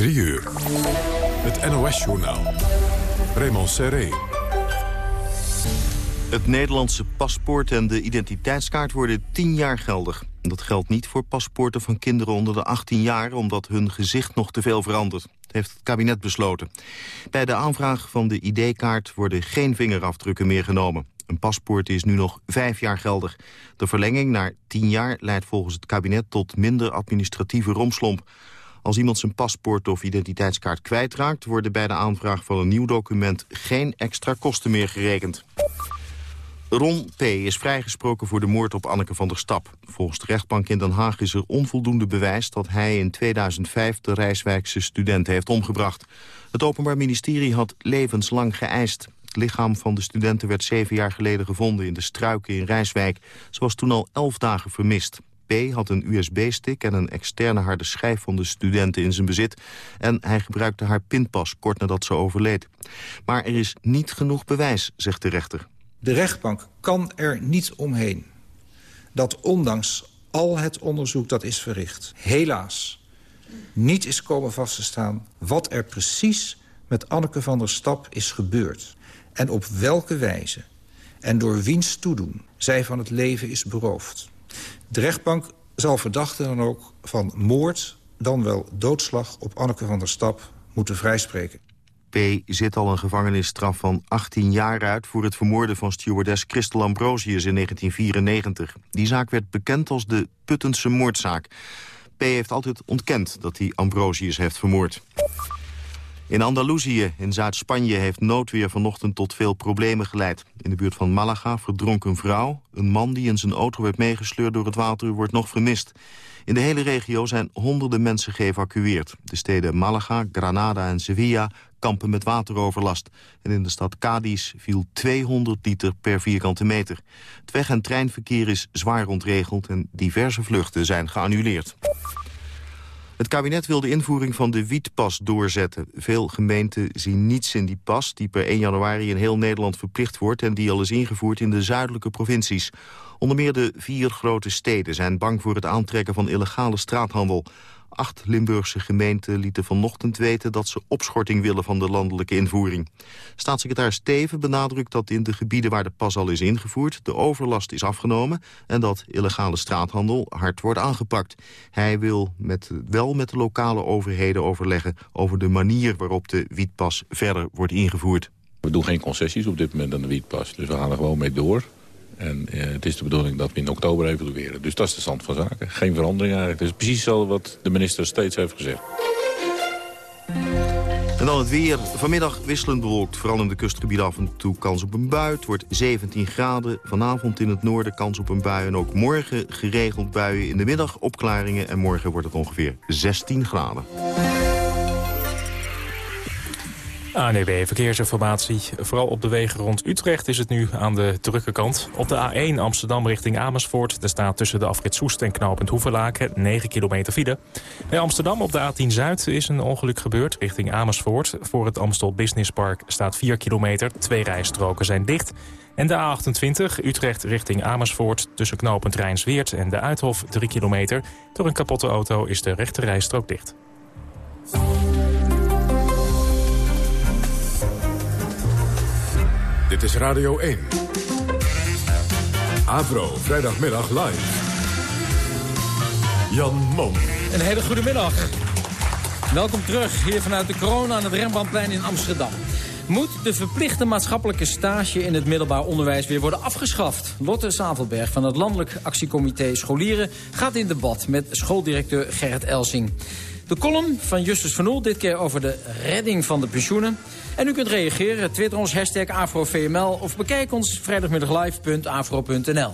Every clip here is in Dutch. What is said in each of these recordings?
3 uur. Het NOS-journaal. Raymond Serré. Het Nederlandse paspoort en de identiteitskaart worden 10 jaar geldig. Dat geldt niet voor paspoorten van kinderen onder de 18 jaar... omdat hun gezicht nog te veel verandert. Heeft het kabinet besloten. Bij de aanvraag van de ID-kaart worden geen vingerafdrukken meer genomen. Een paspoort is nu nog vijf jaar geldig. De verlenging naar 10 jaar leidt volgens het kabinet tot minder administratieve romslomp. Als iemand zijn paspoort of identiteitskaart kwijtraakt... worden bij de aanvraag van een nieuw document geen extra kosten meer gerekend. Ron P. is vrijgesproken voor de moord op Anneke van der Stap. Volgens de rechtbank in Den Haag is er onvoldoende bewijs... dat hij in 2005 de Rijswijkse studenten heeft omgebracht. Het Openbaar Ministerie had levenslang geëist. Het lichaam van de studenten werd zeven jaar geleden gevonden... in de struiken in Rijswijk. Ze was toen al elf dagen vermist. P. had een USB-stick en een externe harde schijf van de studenten in zijn bezit. En hij gebruikte haar pinpas kort nadat ze overleed. Maar er is niet genoeg bewijs, zegt de rechter. De rechtbank kan er niet omheen dat ondanks al het onderzoek dat is verricht... helaas niet is komen vast te staan wat er precies met Anneke van der Stap is gebeurd. En op welke wijze en door wiens toedoen zij van het leven is beroofd. De rechtbank zal verdachten dan ook van moord... dan wel doodslag op Anneke van der Stap moeten vrijspreken. P. zit al een gevangenisstraf van 18 jaar uit... voor het vermoorden van stewardess Christel Ambrosius in 1994. Die zaak werd bekend als de Puttense moordzaak. P. heeft altijd ontkend dat hij Ambrosius heeft vermoord. In Andalusië, in Zuid-Spanje, heeft noodweer vanochtend tot veel problemen geleid. In de buurt van Malaga verdronk een vrouw. Een man die in zijn auto werd meegesleurd door het water wordt nog vermist. In de hele regio zijn honderden mensen geëvacueerd. De steden Malaga, Granada en Sevilla kampen met wateroverlast. En in de stad Cadiz viel 200 liter per vierkante meter. Het weg- en treinverkeer is zwaar ontregeld en diverse vluchten zijn geannuleerd. Het kabinet wil de invoering van de wietpas doorzetten. Veel gemeenten zien niets in die pas die per 1 januari in heel Nederland verplicht wordt... en die al is ingevoerd in de zuidelijke provincies. Onder meer de vier grote steden zijn bang voor het aantrekken van illegale straathandel. Acht Limburgse gemeenten lieten vanochtend weten dat ze opschorting willen van de landelijke invoering. Staatssecretaris Steven benadrukt dat in de gebieden waar de pas al is ingevoerd de overlast is afgenomen en dat illegale straathandel hard wordt aangepakt. Hij wil met, wel met de lokale overheden overleggen over de manier waarop de wietpas verder wordt ingevoerd. We doen geen concessies op dit moment aan de wietpas, dus we gaan er gewoon mee door. En eh, het is de bedoeling dat we in oktober evalueren. Dus dat is de stand van zaken. Geen verandering eigenlijk. Het is precies zo wat de minister steeds heeft gezegd. En dan het weer. Vanmiddag wisselend bewolkt. Vooral in de kustgebieden af en toe kans op een bui. Het wordt 17 graden. Vanavond in het noorden kans op een bui. En ook morgen geregeld buien. In de middag opklaringen. En morgen wordt het ongeveer 16 graden. ANEB Verkeersinformatie. Vooral op de wegen rond Utrecht is het nu aan de drukke kant. Op de A1 Amsterdam richting Amersfoort. Er staat tussen de afrit Soest en knooppunt Hoevelaken 9 kilometer file. Bij Amsterdam op de A10 Zuid is een ongeluk gebeurd richting Amersfoort. Voor het Amstel Business Park staat 4 kilometer. Twee rijstroken zijn dicht. En de A28 Utrecht richting Amersfoort tussen knooppunt Rijnsweert en de Uithof 3 kilometer. Door een kapotte auto is de rechte rijstrook dicht. Dit is Radio 1. Avro, vrijdagmiddag live. Jan Mom. Een hele goede middag. Welkom terug hier vanuit de corona aan het Rembrandtplein in Amsterdam. Moet de verplichte maatschappelijke stage in het middelbaar onderwijs weer worden afgeschaft? Lotte Zavelberg van het Landelijk Actiecomité Scholieren gaat in debat met schooldirecteur Gerrit Elsing. De column van Justus van Oel, dit keer over de redding van de pensioenen. En u kunt reageren, twitter ons hashtag AfroVML... of bekijk ons vrijdagmiddaglive.afro.nl.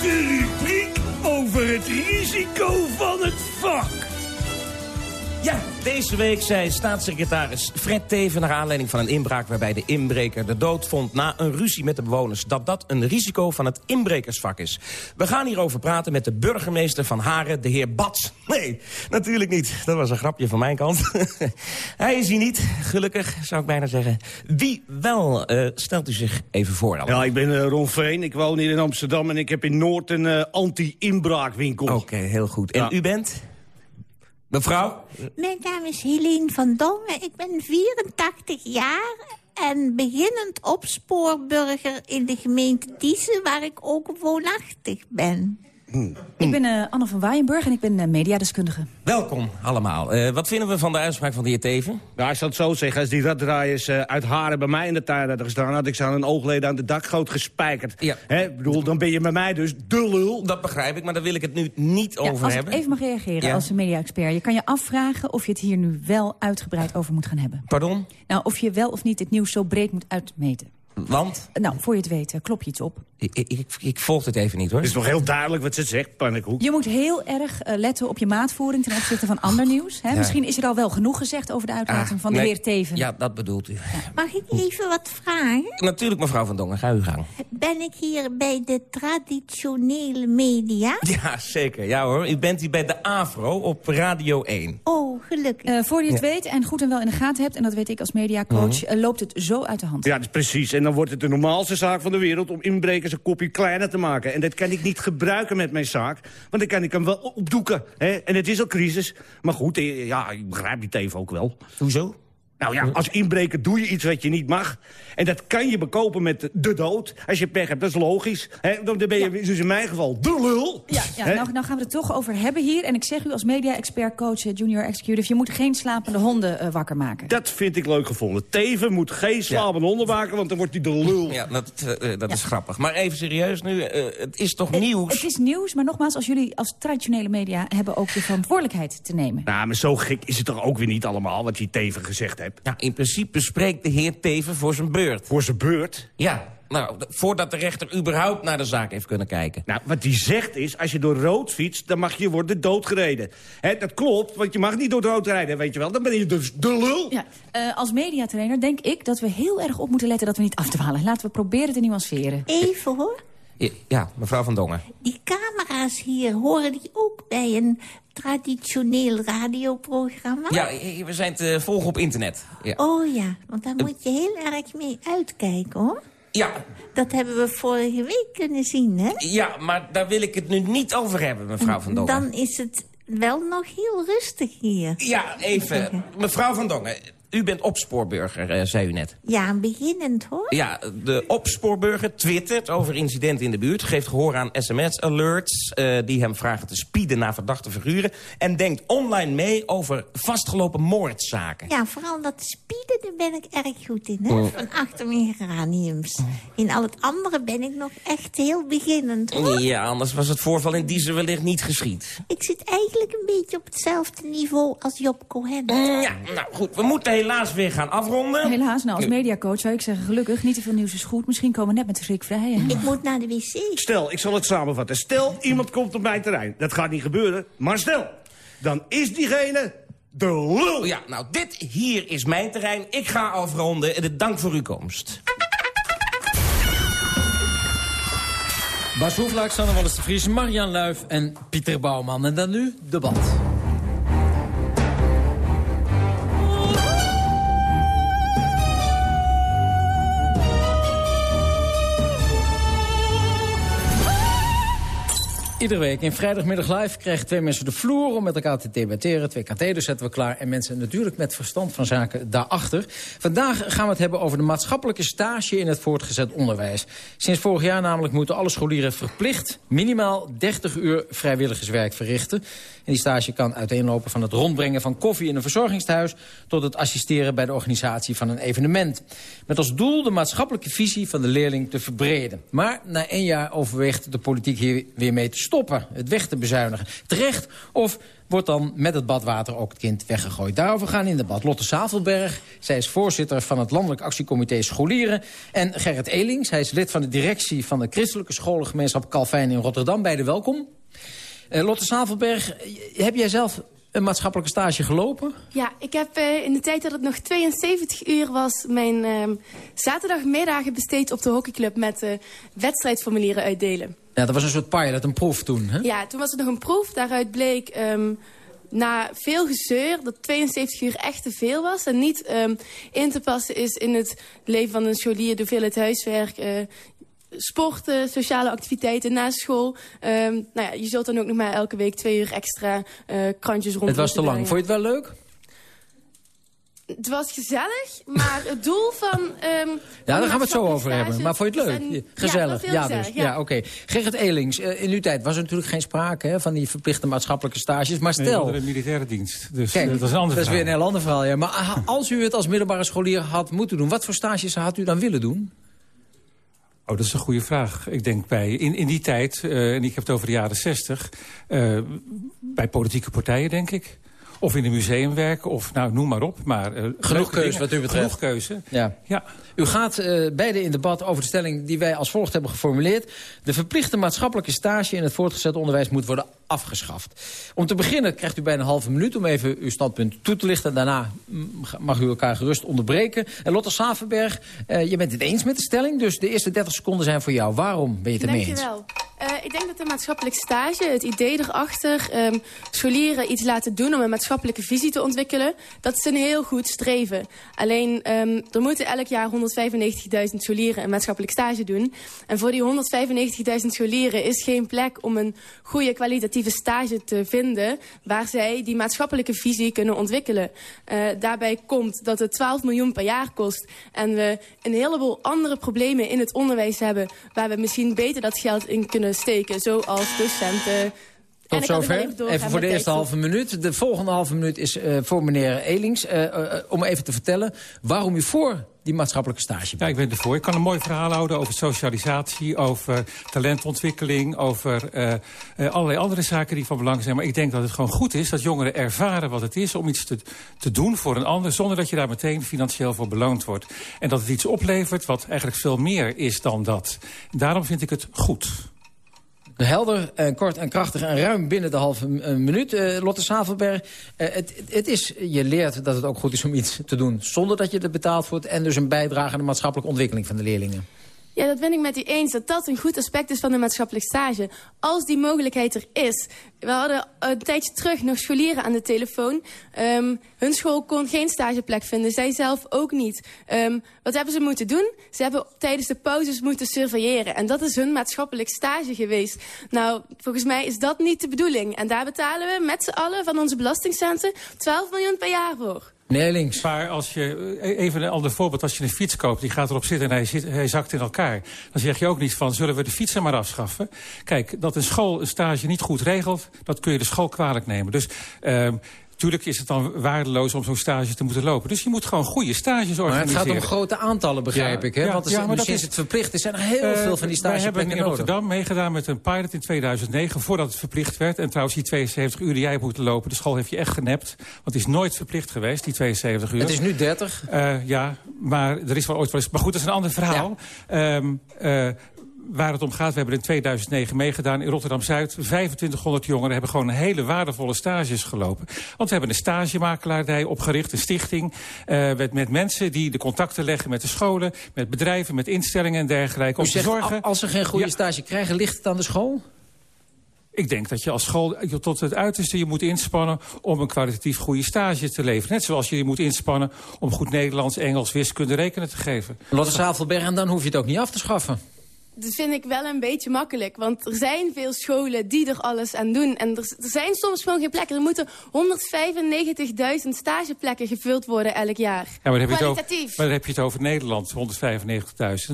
De rubriek over het risico van het vak. Ja, deze week zei staatssecretaris Fred Teven... naar aanleiding van een inbraak waarbij de inbreker de dood vond... na een ruzie met de bewoners, dat dat een risico van het inbrekersvak is. We gaan hierover praten met de burgemeester van Haren, de heer Bats. Nee, natuurlijk niet. Dat was een grapje van mijn kant. Hij is hier niet, gelukkig, zou ik bijna zeggen. Wie wel, uh, stelt u zich even voor. Ja, ik ben uh, Ron Veen, ik woon hier in Amsterdam... en ik heb in Noord een uh, anti-inbraakwinkel. Oké, okay, heel goed. En Ja. u bent? Mevrouw? Mijn naam is Helene van Dongen. Ik ben 84 jaar en beginnend opspoorburger in de gemeente Diezen... waar ik ook woonachtig ben. Ik ben uh, Anne van Waaienburg en ik ben uh, mediadeskundige. Welkom allemaal. Uh, wat vinden we van de uitspraak van de heer Teven? Nou, als dat zo zeggen, als die raddraaiers uit Haren bij mij in de tuin hadden gestaan... had ik ze aan een oogleden aan de dakgoot gespijkerd. Ja. Hè, bedoel, dan ben je met mij dus de lul. Dat begrijp ik, maar daar wil ik het nu niet ja, over als hebben. ik even mag reageren Ja. als media-expert. Je kan je afvragen of je het hier nu wel uitgebreid over moet gaan hebben. Pardon? Nou, of je wel of niet het nieuws zo breed moet uitmeten. Want? Nou, voor je het weet, eh, klop je iets op. Ik, ik, ik, volg het even niet, hoor. Het is nog heel duidelijk wat ze zegt, Pannenkoek. Je moet heel erg eh, letten op je maatvoering ten opzichte van ander nieuws. Hè? Ja. Misschien is er al wel genoeg gezegd over de uitlating Ah, van de nee. heer Teven. Ja, dat bedoelt u. Mag ik even wat vragen? Natuurlijk, mevrouw Van Dongen, ga uw gang. Ben ik hier bij de traditionele media? Ja, zeker. Ja hoor, u bent hier bij de AVRO op Radio 1. Oh, gelukkig. Eh, voor je het Ja. weet en goed en wel in de gaten hebt... en dat weet ik als mediacoach, Mhm. eh, loopt het zo uit de hand. Ja, dat is precies. En dan wordt het de normaalste zaak van de wereld... om inbrekers een kopje kleiner te maken. En dat kan ik niet gebruiken met mijn zaak. Want dan kan ik hem wel opdoeken. Hè? En het is al crisis. Maar goed, eh, ja, ik begrijp die teven ook wel. Hoezo? Nou ja, als inbreker doe je iets wat je niet mag. En dat kan je bekopen met de dood. Als je pech hebt, dat is logisch. Hè? Dan ben je dus in mijn geval de lul. Ja, ja nou, nou gaan we het toch over hebben hier. En ik zeg u als media-expert, coach, eh, junior executive... je moet geen slapende honden eh, wakker maken. Dat vind ik leuk gevonden. Teven moet geen slapende honden maken, want dan wordt hij de lul. Ja, dat, eh, dat is grappig. Maar even serieus nu, het is toch nieuws? Het is nieuws, maar nogmaals, als jullie als traditionele media... hebben ook de verantwoordelijkheid te nemen. Nou, maar zo gek is het toch ook weer niet allemaal wat je Teven gezegd Ja, in principe spreekt de heer Teven voor zijn beurt. Voor zijn beurt? Ja, nou, voordat de rechter überhaupt naar de zaak heeft kunnen kijken. Nou, wat hij zegt is, als je door rood fietst, dan mag je worden doodgereden. Hè, dat klopt, want je mag niet door rood rijden, weet je wel. Dan ben je dus de lul. Ja, eh, als mediatrainer denk ik dat we heel erg op moeten letten... dat we niet afdwalen. Laten we proberen te nuanceren. Even hoor. Ja, mevrouw Van Dongen. Die camera's hier, horen die ook bij een traditioneel radioprogramma? Ja, we zijn te volgen op internet. Ja. Oh ja, want daar moet je heel erg mee uitkijken, hoor. Ja, Dat hebben we vorige week kunnen zien, hè? ja, maar daar wil ik het nu niet over hebben, mevrouw Van Dongen. Dan is het wel nog heel rustig hier. Ja, even. Mevrouw Van Dongen, u bent opspoorburger, eh, zei u net. Ja, beginnend, hoor. Ja, de opspoorburger twittert over incidenten in de buurt... geeft gehoor aan sms-alerts eh, die hem vragen te spieden naar verdachte figuren... en denkt online mee over vastgelopen moordzaken. Ja, vooral dat spieden, daar ben ik erg goed in, hè? Mm. Van achter mijn geraniums. In al het andere ben ik nog echt heel beginnend, hoor. Ja, anders was het voorval in die wellicht niet geschied. Ik zit eigenlijk een beetje op hetzelfde niveau als Job Cohen. Mm, Ja, nou goed, we moeten helaas weer gaan afronden. Helaas, nou als mediacoach zou ik zeggen gelukkig. Niet te veel nieuws is goed. Misschien komen we net met de schrik vrij. hè? Ik moet naar de wc. Stel, ik zal het samenvatten. Stel, iemand komt op mijn terrein. Dat gaat niet gebeuren, maar stel. Dan is diegene de lul. Ja, nou, dit hier is mijn terrein. Ik ga afronden. En Dank voor uw komst. Bas Hoeflaak, Sanne Wallis de Vries, Marian Luif en Pieter Bouwman. En dan nu debat. Iedere week in vrijdagmiddag live krijgen twee mensen de vloer om met elkaar te debatteren. Twee katheders zetten we klaar en mensen natuurlijk met verstand van zaken daarachter. Vandaag gaan we het hebben over de maatschappelijke stage in het voortgezet onderwijs. Sinds vorig jaar namelijk moeten alle scholieren verplicht minimaal 30 uur vrijwilligerswerk verrichten. En die stage kan uiteenlopen van het rondbrengen van koffie in een verzorgingstehuis... tot het assisteren bij de organisatie van een evenement. Met als doel de maatschappelijke visie van de leerling te verbreden. Maar na één jaar overweegt de politiek hier weer mee te stoppen. Het weg te bezuinigen. Terecht of wordt dan met het badwater ook het kind weggegooid. Daarover gaan in debat Lotte Zavelberg. Zij is voorzitter van het Landelijk Actiecomité Scholieren. En Gerrit Elings, hij is lid van de directie van de christelijke scholengemeenschap Calvijn in Rotterdam. Beide welkom. Eh, Lotte Zavelberg, eh, heb jij zelf een maatschappelijke stage gelopen? Ja, ik heb eh, in de tijd dat het nog 72 uur was... mijn ehm, zaterdagmiddagen besteed op de hockeyclub... met wedstrijdformulieren uitdelen. Ja, dat was een soort pilot, een proef toen, hè? Ja, toen was het nog een proef. Daaruit bleek ehm, na veel gezeur dat 72 uur echt te veel was... en niet ehm, in te passen is in het leven van een scholier... de hoeveelheid huiswerk, eh, sporten, sociale activiteiten na school. Ehm, nou ja, je zult dan ook nog maar elke week twee uur extra uh, krantjes rond. Het was te lang. Vond je het wel leuk? Het was gezellig, maar het doel van... Um, ja, daar gaan we het zo over hebben. Maar vond je het leuk? gezellig. Ja, ja, dus. Ja, oké. Gerrit Elings, uh, in uw tijd was er natuurlijk geen sprake hè, van die verplichte maatschappelijke stages. Maar stel... Nee, de militaire dienst. Dus Kijk, dat is een ander Dat is weer een heel ander verhaal, ja. Maar ah, als u het als middelbare scholier had moeten doen... wat voor stages had u dan willen doen? Oh, dat is een goede vraag. Ik denk bij, in, in die tijd, uh, en ik heb het over de jaren zestig... Uh, bij politieke partijen, denk ik. Of in een museum werken, of nou, noem maar op. Maar, uh, genoeg keuze wat u betreft. Genoeg keuze. Ja. ja. U gaat uh, beide in debat over de stelling die wij als volgt hebben geformuleerd. De verplichte maatschappelijke stage in het voortgezet onderwijs moet worden afgeschaft. Om te beginnen krijgt u bijna een halve minuut om even uw standpunt toe te lichten. Daarna mag u elkaar gerust onderbreken. En Lotte Savenberg, uh, je bent het eens met de stelling. Dus de eerste 30 seconden zijn voor jou. Waarom ben je het ermee eens? Dankjewel. Uh, ik denk dat de maatschappelijke stage, het idee erachter... Um, scholieren iets laten doen om een maatschappelijke visie te ontwikkelen... dat is een heel goed streven. Alleen, um, er moeten elk jaar 195.000 scholieren een maatschappelijk stage doen. En voor die 195.000 scholieren is geen plek om een goede kwalitatieve stage te vinden... waar zij die maatschappelijke visie kunnen ontwikkelen. Uh, daarbij komt dat het 12 miljoen per jaar kost... en we een heleboel andere problemen in het onderwijs hebben... waar we misschien beter dat geld in kunnen steken, zoals docenten... Tot zover. Even voor de eerste halve minuut. De volgende halve minuut is uh, voor meneer Elings. Uh, uh, om even te vertellen waarom u voor die maatschappelijke stage bent. Ja, ik ben ervoor. Ik kan een mooi verhaal houden over socialisatie, over talentontwikkeling, over allerlei andere zaken die van belang zijn. Maar ik denk dat het gewoon goed is dat jongeren ervaren wat het is om iets te, te doen voor een ander, zonder dat je daar meteen financieel voor beloond wordt. En dat het iets oplevert wat eigenlijk veel meer is dan dat. Daarom vind ik het goed. Helder, en kort en krachtig en ruim binnen de halve minuut. Uh, Lotte Savelberg, uh, het, het, is, je leert dat het ook goed is om iets te doen... zonder dat je er betaald wordt... en dus een bijdrage aan de maatschappelijke ontwikkeling van de leerlingen. Ja, dat ben ik met u eens. Dat dat een goed aspect is van de maatschappelijke stage. Als die mogelijkheid er is. We hadden een tijdje terug nog scholieren aan de telefoon. Um, hun school kon geen stageplek vinden. Zij zelf ook niet. Um, wat hebben ze moeten doen? Ze hebben tijdens de pauzes moeten surveilleren. En dat is hun maatschappelijk stage geweest. Nou, volgens mij is dat niet de bedoeling. En daar betalen we met z'n allen van onze belastingcenten 12 miljoen per jaar voor. Nee, links. Maar als je, even een ander voorbeeld, als je een fiets koopt, die gaat erop zitten en hij, zit, hij zakt in elkaar. Dan zeg je ook niet van, zullen we de fietsen maar afschaffen? Kijk, dat een school een stage niet goed regelt, dat kun je de school kwalijk nemen. Dus... Uh, Tuurlijk is het dan waardeloos om zo'n stage te moeten lopen. Dus je moet gewoon goede stages organiseren. Maar het gaat om grote aantallen, begrijp ik. Hè? Want ja, maar sinds is, het verplicht is, zijn er heel uh, veel van die stageplekken nodig. We hebben in Rotterdam meegedaan met een pilot in 2009... voordat het verplicht werd. En trouwens, die 72 uur die jij hebt moeten lopen... de school heeft je echt genept. Want het is nooit verplicht geweest, die 72 uur. Het is nu 30. Uh, ja, maar er is wel ooit wel eens... Maar goed, dat is een ander verhaal. Ja. Um, uh, waar het om gaat, we hebben in 2009 meegedaan in Rotterdam-Zuid. 2500 jongeren hebben gewoon hele waardevolle stages gelopen. Want we hebben een stagemakelaardij opgericht, een stichting... Uh, met, met mensen die de contacten leggen met de scholen... met bedrijven, met instellingen en dergelijke. om te zorgen... als ze geen goede ja. stage krijgen, ligt het aan de school? Ik denk dat je als school tot het uiterste je moet inspannen om een kwalitatief goede stage te leveren. Net zoals je je moet inspannen om goed Nederlands, Engels, wiskunde, rekenen te geven. Lotte Zavelberg, en dan hoef je het ook niet af te schaffen dat vind ik wel een beetje makkelijk. Want er zijn veel scholen die er alles aan doen. En er, er zijn soms gewoon geen plekken. Er moeten 195.000 stageplekken gevuld worden elk jaar. Ja, maar dan heb je het over, maar dan heb je het over Nederland, 195.000.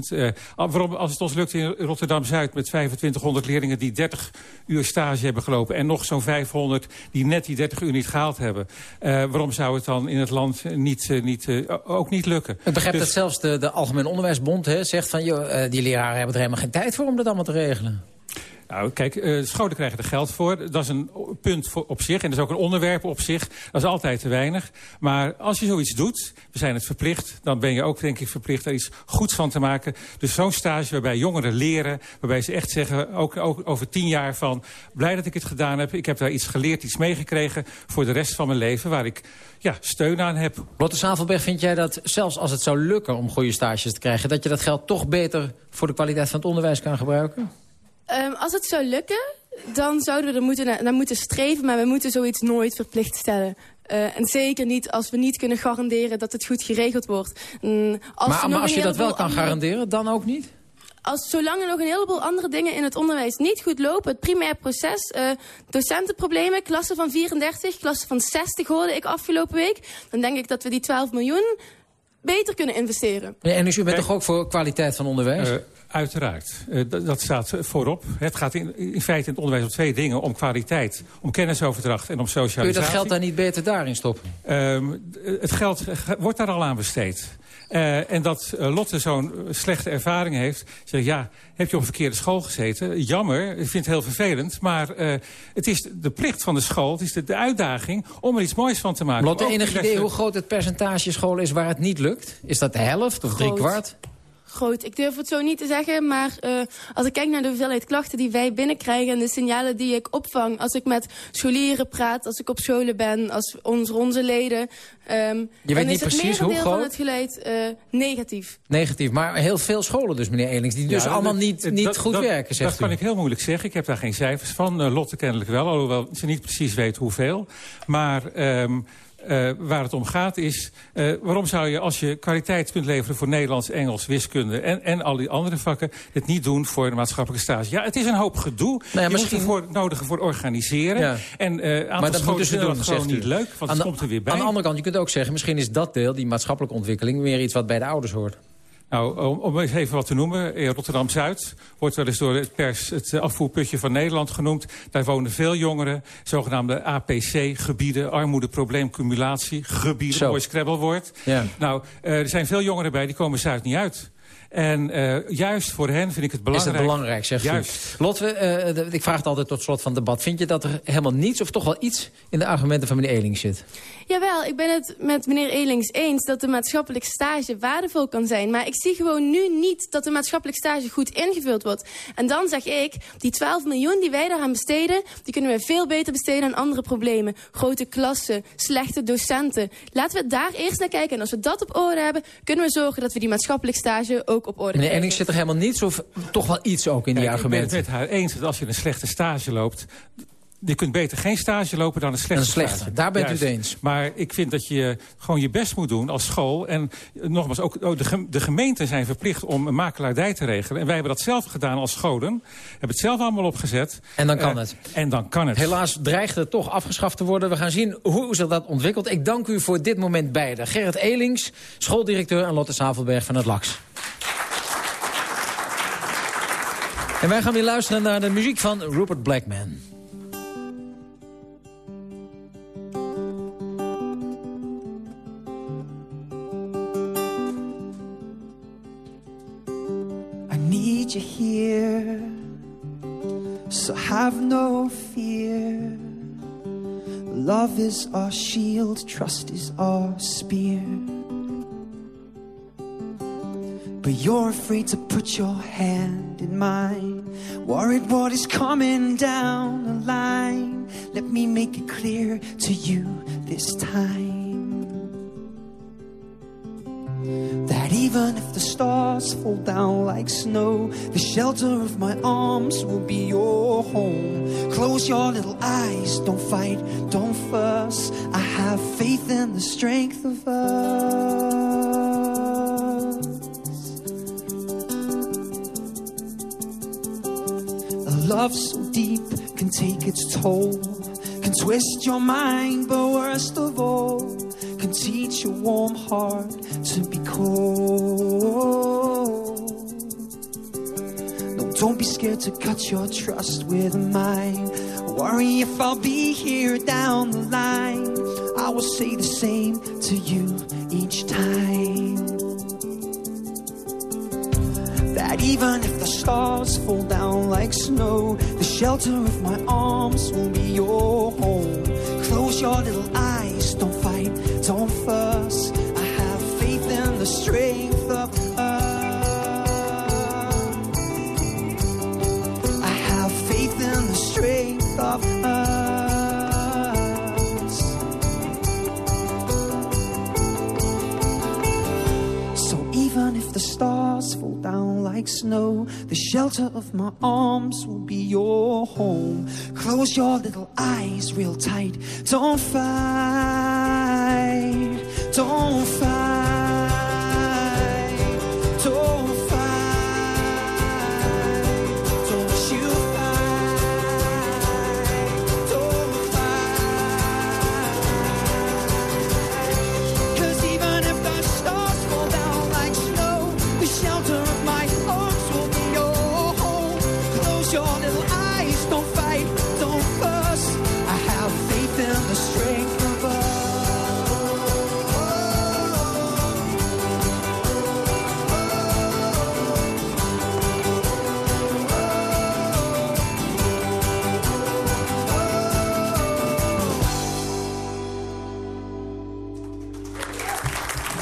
Uh, waarom, als het ons lukt in Rotterdam-Zuid met 2500 leerlingen... die 30 uur stage hebben gelopen... en nog zo'n 500 die net die 30 uur niet gehaald hebben... Uh, waarom zou het dan in het land niet, uh, niet, ook niet lukken? Ik begrijp dus, dat zelfs de, de Algemeen Onderwijsbond hè, zegt van... Joh, die leraren hebben er helemaal geen tijd voor om dat allemaal te regelen. Nou, kijk, uh, scholen krijgen er geld voor. Dat is een punt voor, op zich. En dat is ook een onderwerp op zich. Dat is altijd te weinig. Maar als je zoiets doet, we zijn het verplicht... dan ben je ook, denk ik, verplicht er iets goeds van te maken. Dus zo'n stage waarbij jongeren leren... waarbij ze echt zeggen, ook, ook, over tien jaar van... blij dat ik het gedaan heb. Ik heb daar iets geleerd, iets meegekregen... voor de rest van mijn leven, waar ik ja, steun aan heb. Lotte Zavelberg, vind jij dat zelfs als het zou lukken... om goede stages te krijgen... dat je dat geld toch beter voor de kwaliteit van het onderwijs kan gebruiken? Um, als het zou lukken, dan zouden we er moeten, naar, naar moeten streven... maar we moeten zoiets nooit verplicht stellen. Uh, en zeker niet als we niet kunnen garanderen dat het goed geregeld wordt. Um, als maar, maar als je dat wel kan garanderen, dan ook niet? als, zolang er nog een heleboel andere dingen in het onderwijs niet goed lopen... het primair proces, uh, docentenproblemen, klassen van 34, klassen van 60 hoorde ik afgelopen week... dan denk ik dat we die 12 miljoen beter kunnen investeren. Ja, en dus u bent toch ook voor kwaliteit van onderwijs? Uh, uiteraard. Uh, dat staat voorop. Het gaat in, in, feite in het onderwijs om twee dingen. Om kwaliteit, om kennisoverdracht en om socialisatie. Kun je dat geld dan niet beter daarin stoppen? Uh, het geld wordt daar al aan besteed. Uh, en dat uh, Lotte zo'n slechte ervaring heeft. Zeg, ja, heb je op een verkeerde school gezeten? Jammer, ik vind het heel vervelend. Maar uh, het is de plicht van de school, het is de, de uitdaging om er iets moois van te maken. Lotte, enig idee hoe groot het percentage scholen is waar het niet lukt? Is dat de helft of drie kwart? Groot. Ik durf het zo niet te zeggen, maar uh, als ik kijk naar de hoeveelheid klachten die wij binnenkrijgen... en de signalen die ik opvang als ik met scholieren praat, als ik op scholen ben, als onze, onze leden... Um, Je weet niet precies hoe groot? van het geleid uh, negatief. Negatief, maar heel veel scholen dus, meneer Elings, die dus allemaal niet, niet dat, goed dat, werken, zegt Dat kan ik heel moeilijk zeggen. Ik heb daar geen cijfers van. Uh, Lotte kennelijk wel, alhoewel ze niet precies weet hoeveel. Maar... Um, uh, waar het om gaat is... Uh, waarom zou je, als je kwaliteit kunt leveren voor Nederlands, Engels, wiskunde... en, en al die andere vakken, dit niet doen voor de maatschappelijke stage? Ja, het is een hoop gedoe. Nou misschien... moet ervoor nodig voor organiseren. Ja. En uh, aantal maar scholen vinden dat gewoon niet leuk, want het komt er weer bij. Aan de andere kant, je kunt ook zeggen... misschien is dat deel, die maatschappelijke ontwikkeling... meer iets wat bij de ouders hoort. Nou, om, om even wat te noemen. In Rotterdam-Zuid wordt wel eens door het pers het afvoerputje van Nederland genoemd. Daar wonen veel jongeren, zogenaamde APC-gebieden, armoede-probleemcumulatie, gebieden, mooi scrabblewoord. Ja. Nou, er zijn veel jongeren bij, die komen Zuid niet uit. En uh, juist voor hen vind ik het belangrijk. Is het belangrijk, zegt juist. u. Lotte, uh, ik vraag het altijd tot slot van het debat. Vind je dat er helemaal niets of toch wel iets in de argumenten van meneer Eling zit? Jawel, ik ben het met meneer Elings eens dat de maatschappelijke stage waardevol kan zijn. Maar ik zie gewoon nu niet dat de maatschappelijke stage goed ingevuld wordt. En dan zeg ik, die 12 miljoen die wij daar aan besteden... die kunnen we veel beter besteden aan andere problemen. Grote klassen, slechte docenten. Laten we daar eerst naar kijken. En als we dat op orde hebben, kunnen we zorgen dat we die maatschappelijke stage ook op orde Meneer Elings zit er helemaal niets of toch wel iets ook in die argumenten? Ik ben het met haar eens dat als je een slechte stage loopt je kunt beter geen stage lopen dan een slechte, een slechte. stage. Daar bent u het eens. Maar ik vind dat je gewoon je best moet doen als school. En eh, nogmaals, ook oh, de, de gemeenten zijn verplicht om een makelaardij te regelen. En wij hebben dat zelf gedaan als scholen. Hebben het zelf allemaal opgezet. En dan kan uh, het. En dan kan het. Helaas dreigt het toch afgeschaft te worden. We gaan zien hoe zich dat ontwikkelt. Ik dank u voor dit moment beiden. Gerrit Elings, schooldirecteur en Lotte Savelberg van het LAX. En wij gaan weer luisteren naar de muziek van Rupert Blackman. You here. So have no fear. Love is our shield, trust is our spear. But you're afraid to put your hand in mine. Worried what is coming down the line. Let me make it clear to you this time. That even if the stars fall down like snow, the shelter of my arms will be your home. Close your little eyes, don't fight, don't fuss. I have faith in the strength of us. A love so deep can take its toll, can twist your mind, but worst of all, can teach a warm heart to be cold. No, don't be scared to cut your trust with mine. Worry if I'll be here down the line. I will say the same to you each time. Even if the stars fall down like snow, the shelter of my arms will be your home. Close your little eyes, don't fight, don't fuss I have faith in the strength of us. I have faith in the strength of like snow, the shelter of my arms will be your home. Close your little eyes real tight. Don't fight. Don't fight.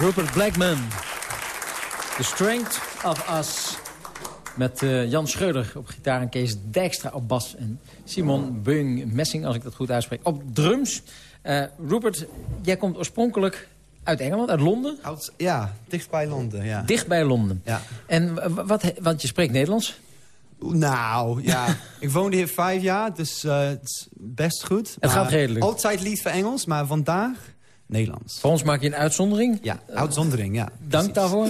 Rupert Blackman. The Strength of Us. Met uh, Jan Schreuder op gitaar en Kees Dijkstra op bas. En Simon Beung Messing, als ik dat goed uitspreek, op drums. Uh, Rupert, jij komt oorspronkelijk uit Engeland, uit Londen? Uit, ja, dicht bij Londen, ja. Dicht bij Londen. Ja. En wat, want je spreekt Nederlands? Nou, ja. ik woonde hier vijf jaar, dus uh, het is best goed. Het gaat redelijk. Altijd lied voor Engels, maar vandaag Nederlands. Voor ons maak je een uitzondering? Ja, uitzondering, ja. Dank daarvoor.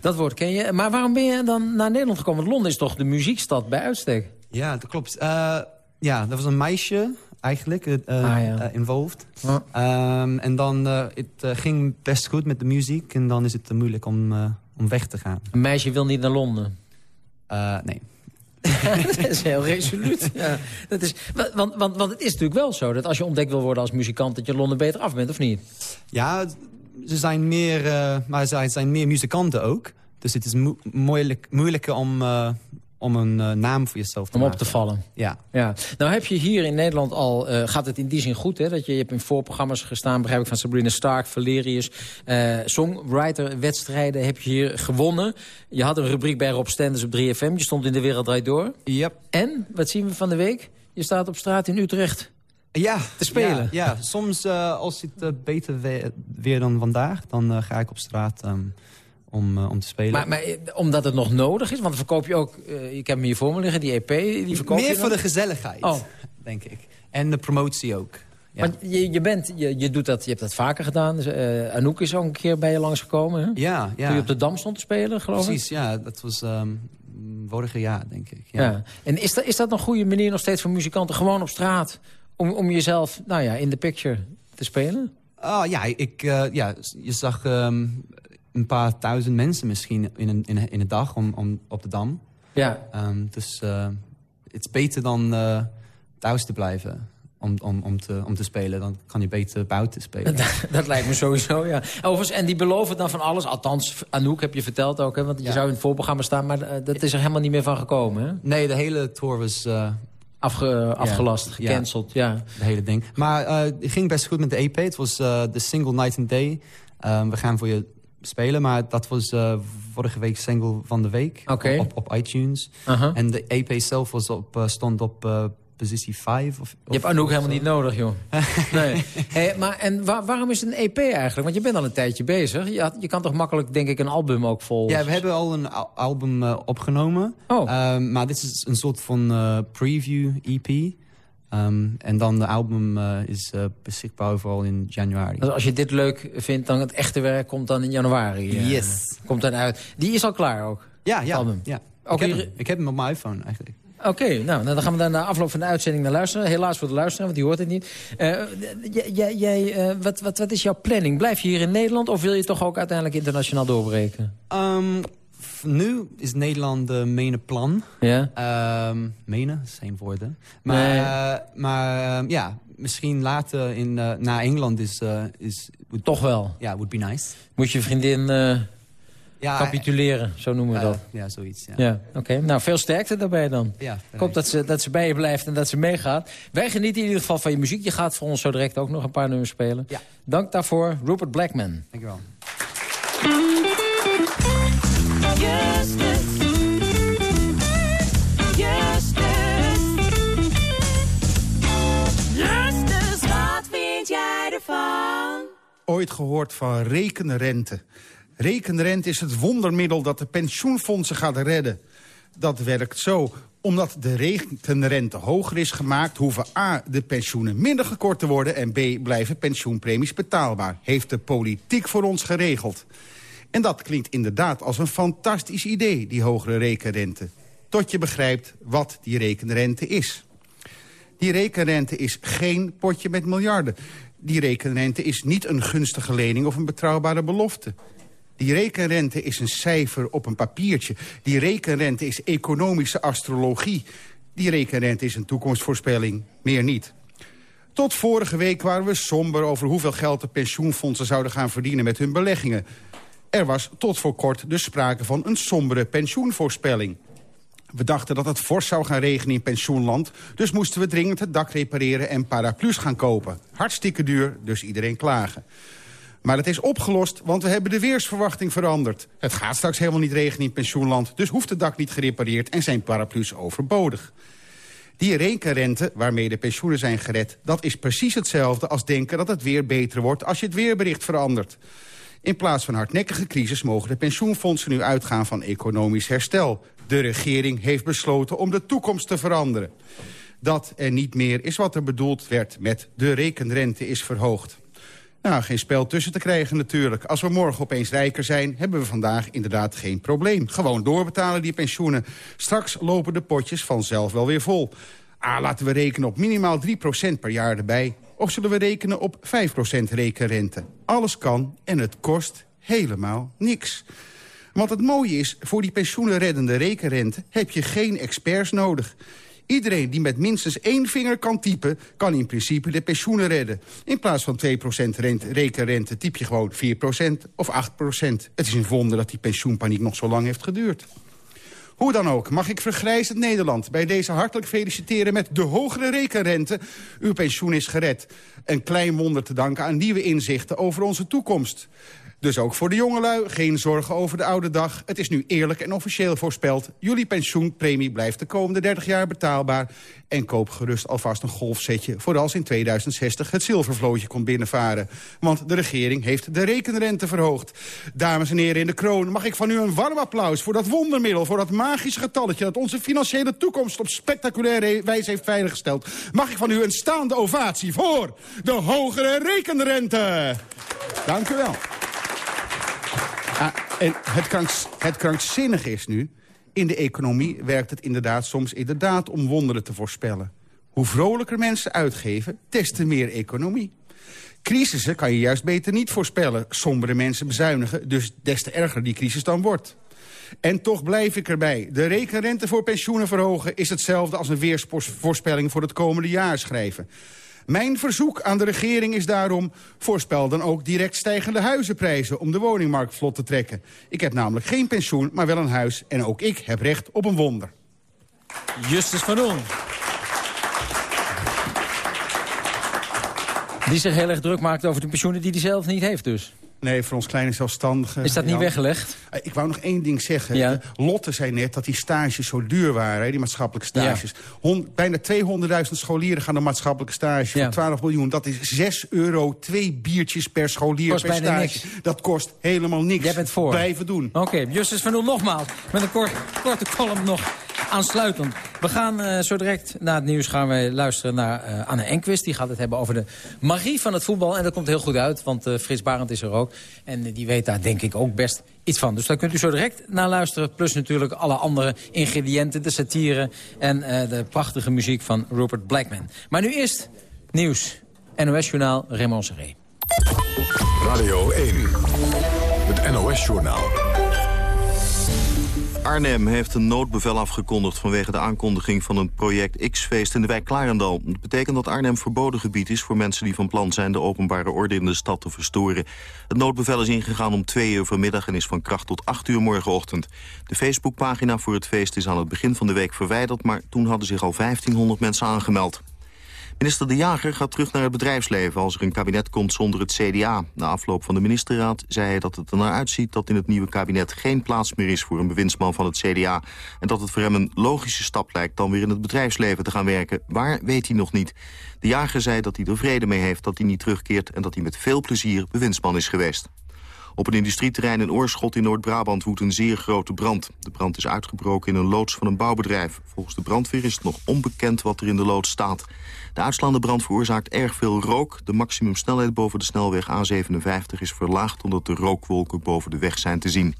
Dat woord ken je. Maar waarom ben je dan naar Nederland gekomen? Want Londen is toch de muziekstad bij uitstek? Ja, dat klopt. Uh, ja, dat was een meisje eigenlijk uh, ah, ja. uh, involved. Um, en dan het ging best goed met de muziek. En dan is het moeilijk om, om weg te gaan. Een meisje wil niet naar Londen? nee. dat is heel resoluut. Dat is, want, want, want het is natuurlijk wel zo dat als je ontdekt wil worden als muzikant... dat je Londen beter af bent, of niet? Ja, ze zijn meer, uh, maar ze zijn meer muzikanten ook. Dus het is mo moeilijk, moeilijker om, uh, om een uh, naam voor jezelf te om maken. op te vallen. Ja. ja. Nou heb je hier in Nederland al, uh, gaat het in die zin goed, hè? Dat je, je hebt in voorprogramma's gestaan, begrijp ik, van Sabrina Stark, Valerius. Uh, songwriter-wedstrijden heb je hier gewonnen. Je had een rubriek bij Rob Stenders op 3FM. Je stond in De Wereld Draait Door. Yep. En, wat zien we van de week? Je staat op straat in Utrecht. Ja, te spelen. Ja, ja. soms als het beter weer, weer, dan vandaag, dan ga ik op straat um, om, uh, om te spelen. Maar, maar, omdat het nog nodig is? Want verkoop je ook, uh, ik heb hem hier voor me liggen, die EP, die verkoop Meer je voor de gezelligheid, oh. denk ik. En de promotie ook. Ja. Want je, je, bent, je, je, doet dat, je hebt dat vaker gedaan. Uh, Anouk is ook een keer bij je langsgekomen. Hè? Ja, ja. Toen je op de Dam stond te spelen, geloof Precies, ik? ja. Dat was um, vorige jaar, denk ik. Ja. ja. En is dat, is dat een goede manier nog steeds voor muzikanten? Gewoon op straat, om, om jezelf nou ja, in de picture te spelen? Oh, ja, ik, uh, ja, je zag um, een paar duizend mensen misschien in een, in een, in een dag om, om, op de Dam. Ja. Um, dus uh, het is beter dan uh, thuis te blijven om, om, om, te, om te spelen. Dan kan je beter buiten spelen. Dat, dat lijkt me sowieso, ja. Overigens, en die beloven dan van alles. Althans, Anouk heb je verteld ook, hè, want je ja. zou in het voorprogramma staan. Maar uh, dat is er helemaal niet meer van gekomen, hè? Nee, de hele tour was... Afge, afgelast, ja, gecanceld, ja. ja. De hele ding. Maar uh, het ging best goed met de EP. Het was uh, de single Night and Day. Um, we gaan voor je spelen, maar dat was uh, vorige week single van de week. Okay. Op, op, iTunes. Uh -huh. En de EP zelf was op, uh, stond op uh, positie 5. Of, je hebt Anouk helemaal niet nodig, joh. nee. hey, maar en waar, waarom is het een EP eigenlijk? Want je bent al een tijdje bezig. Je, had, je kan toch makkelijk, denk ik, een album ook vol... Ja, we hebben al een al album uh, opgenomen. Oh. Um, maar dit is een soort van uh, preview EP. Um, en dan de album uh, is uh, beschikbaar overal in januari. Dus als je dit leuk vindt, dan het echte werk komt dan in januari. Uh, yes. Komt dan uit. Die is al klaar ook? Ja, ja. Album. ja. Ook ik, heb hem, ik heb hem op mijn iPhone eigenlijk. Oké, okay, nou, dan gaan we daar na afloop van de uitzending naar luisteren. Helaas voor de luisteraar, want die hoort het niet. jij, jij, wat, wat, wat is jouw planning? Blijf je hier in Nederland of wil je toch ook uiteindelijk internationaal doorbreken? Um, nu is Nederland de mene plan. Ja. Menen, zijn woorden. Maar, nee. uh, maar uh, ja, misschien later in, uh, naar Engeland is... is would, Toch wel? Ja, would be nice. Moet je vriendin ja, capituleren, zo noemen we dat. Ja, zoiets. Ja. ja Oké, okay. nou veel sterkte daarbij dan. Ja, Ik hoop dat ze, dat ze bij je blijft en dat ze meegaat. Wij genieten in ieder geval van je muziek. Je gaat voor ons zo direct ook nog een paar nummers spelen. Ja. Dank daarvoor, Rupert Blackman. Dankjewel. Ooit gehoord van rekenrente. Rekenrente is het wondermiddel dat de pensioenfondsen gaat redden. Dat werkt zo. Omdat de rekenrente hoger is gemaakt... hoeven A, de pensioenen minder gekort te worden... en B, blijven pensioenpremies betaalbaar. Heeft de politiek voor ons geregeld. En dat klinkt inderdaad als een fantastisch idee, die hogere rekenrente. Tot je begrijpt wat die rekenrente is. Die rekenrente is geen potje met miljarden. Die rekenrente is niet een gunstige lening of een betrouwbare belofte. Die rekenrente is een cijfer op een papiertje. Die rekenrente is economische astrologie. Die rekenrente is een toekomstvoorspelling, meer niet. Tot vorige week waren we somber over hoeveel geld de pensioenfondsen zouden gaan verdienen met hun beleggingen. Er was tot voor kort dus sprake van een sombere pensioenvoorspelling. We dachten dat het fors zou gaan regenen in pensioenland... dus moesten we dringend het dak repareren en paraplu's gaan kopen. Hartstikke duur, dus iedereen klagen. Maar het is opgelost, want we hebben de weersverwachting veranderd. Het gaat straks helemaal niet regenen in pensioenland... dus hoeft het dak niet gerepareerd en zijn paraplu's overbodig. Die rekenrente waarmee de pensioenen zijn gered... dat is precies hetzelfde als denken dat het weer beter wordt... als je het weerbericht verandert. In plaats van hardnekkige crisis mogen de pensioenfondsen nu uitgaan van economisch herstel. De regering heeft besloten om de toekomst te veranderen. Dat en niet meer is wat er bedoeld werd met de rekenrente is verhoogd. Nou, geen spel tussen te krijgen natuurlijk. Als we morgen opeens rijker zijn, hebben we vandaag inderdaad geen probleem. Gewoon doorbetalen die pensioenen. Straks lopen de potjes vanzelf wel weer vol. Ah, laten we rekenen op minimaal 3% per jaar erbij. Of zullen we rekenen op 5% rekenrente? Alles kan en het kost helemaal niks. Want het mooie is, voor die pensioenenreddende rekenrente... heb je geen experts nodig. Iedereen die met minstens één vinger kan typen... kan in principe de pensioenen redden. In plaats van 2% rente, rekenrente typ je gewoon 4% of 8%. Het is een wonder dat die pensioenpaniek nog zo lang heeft geduurd. Hoe dan ook, mag ik vergrijzend Nederland bij deze hartelijk feliciteren met de hogere rekenrente. Uw pensioen is gered. Een klein wonder te danken aan nieuwe inzichten over onze toekomst. Dus ook voor de jongelui, geen zorgen over de oude dag. Het is nu eerlijk en officieel voorspeld. Jullie pensioenpremie blijft de komende 30 jaar betaalbaar. En koop gerust alvast een golfsetje... voor als in 2060 het zilvervlootje komt binnenvaren. Want de regering heeft de rekenrente verhoogd. Dames en heren in de kroon, mag ik van u een warm applaus... voor dat wondermiddel, voor dat magische getalletje... dat onze financiële toekomst op spectaculaire wijze heeft veiliggesteld. Mag ik van u een staande ovatie voor de hogere rekenrente. Dank u wel. En het, kranks, het krankzinnig is nu... in de economie werkt het inderdaad soms inderdaad om wonderen te voorspellen. Hoe vrolijker mensen uitgeven, des te meer economie. Crisissen kan je juist beter niet voorspellen. Sombere mensen bezuinigen, dus des te erger die crisis dan wordt. En toch blijf ik erbij. De rekenrente voor pensioenen verhogen is hetzelfde als een weersvoorspelling voor het komende jaar schrijven. Mijn verzoek aan de regering is daarom... voorspel dan ook direct stijgende huizenprijzen... om de woningmarkt vlot te trekken. Ik heb namelijk geen pensioen, maar wel een huis... en ook ik heb recht op een wonder. Justus van Oel. Die zich heel erg druk maakt over de pensioenen die hij zelf niet heeft dus. Nee, voor ons kleine zelfstandigen. Is dat niet weggelegd? Ik wou nog één ding zeggen. Lotte zei net dat die stages zo duur waren, die maatschappelijke stages. bijna 200.000 scholieren gaan naar maatschappelijke stage voor 12 miljoen. Dat is 6 euro, twee biertjes per scholier Kost per stage. niks. Dat kost helemaal niks. Jij bent voor. Blijven doen. Oké, Justus van Oel nogmaals. Met een kort, korte column nog aansluitend. We gaan eh, zo direct na het nieuws gaan wij luisteren naar eh, Anne Enquist. Die gaat het hebben over de magie van het voetbal. En dat komt heel goed uit, want eh, Frits Barend is er ook. En die weet daar denk ik ook best iets van. Dus daar kunt u zo direct naar luisteren. Plus natuurlijk alle andere ingrediënten, de satire... en de prachtige muziek van Rupert Blackman. Maar nu eerst nieuws. NOS-journaal Raymond Serré. Radio 1, het NOS-journaal. Arnhem heeft een noodbevel afgekondigd vanwege de aankondiging van een project X-feest in de wijk Klarendal. Dat betekent dat Arnhem verboden gebied is voor mensen die van plan zijn de openbare orde in de stad te verstoren. Het noodbevel is ingegaan om twee uur vanmiddag en is van kracht tot acht uur morgenochtend. De Facebookpagina voor het feest is aan het begin van de week verwijderd, maar toen hadden zich al 1500 mensen aangemeld. Minister De Jager gaat terug naar het bedrijfsleven als er een kabinet komt zonder het CDA. Na afloop van de ministerraad zei hij dat het er naar uitziet dat in het nieuwe kabinet geen plaats meer is voor een bewindsman van het CDA. En dat het voor hem een logische stap lijkt dan weer in het bedrijfsleven te gaan werken. Waar weet hij nog niet. De Jager zei dat hij er vrede mee heeft dat hij niet terugkeert en dat hij met veel plezier bewindsman is geweest. Op een industrieterrein in Oorschot in Noord-Brabant woedt een zeer grote brand. De brand is uitgebroken in een loods van een bouwbedrijf. Volgens de brandweer is het nog onbekend wat er in de loods staat. De uitslaande brand veroorzaakt erg veel rook. De maximumsnelheid boven de snelweg A57 is verlaagd... omdat de rookwolken boven de weg zijn te zien.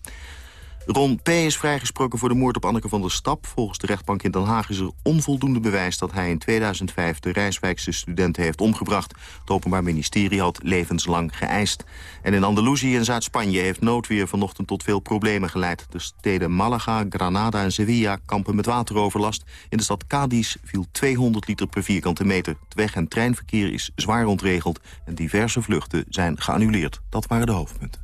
Ron P. is vrijgesproken voor de moord op Anneke van der Stap. Volgens de rechtbank in Den Haag is er onvoldoende bewijs... dat hij in 2005 de Rijswijkse studenten heeft omgebracht. Het Openbaar Ministerie had levenslang geëist. En in Andalusië en Zuid-Spanje heeft noodweer vanochtend tot veel problemen geleid. De steden Malaga, Granada en Sevilla kampen met wateroverlast. In de stad Cadiz viel 200 liter per vierkante meter. Het weg- en treinverkeer is zwaar ontregeld... en diverse vluchten zijn geannuleerd. Dat waren de hoofdpunten.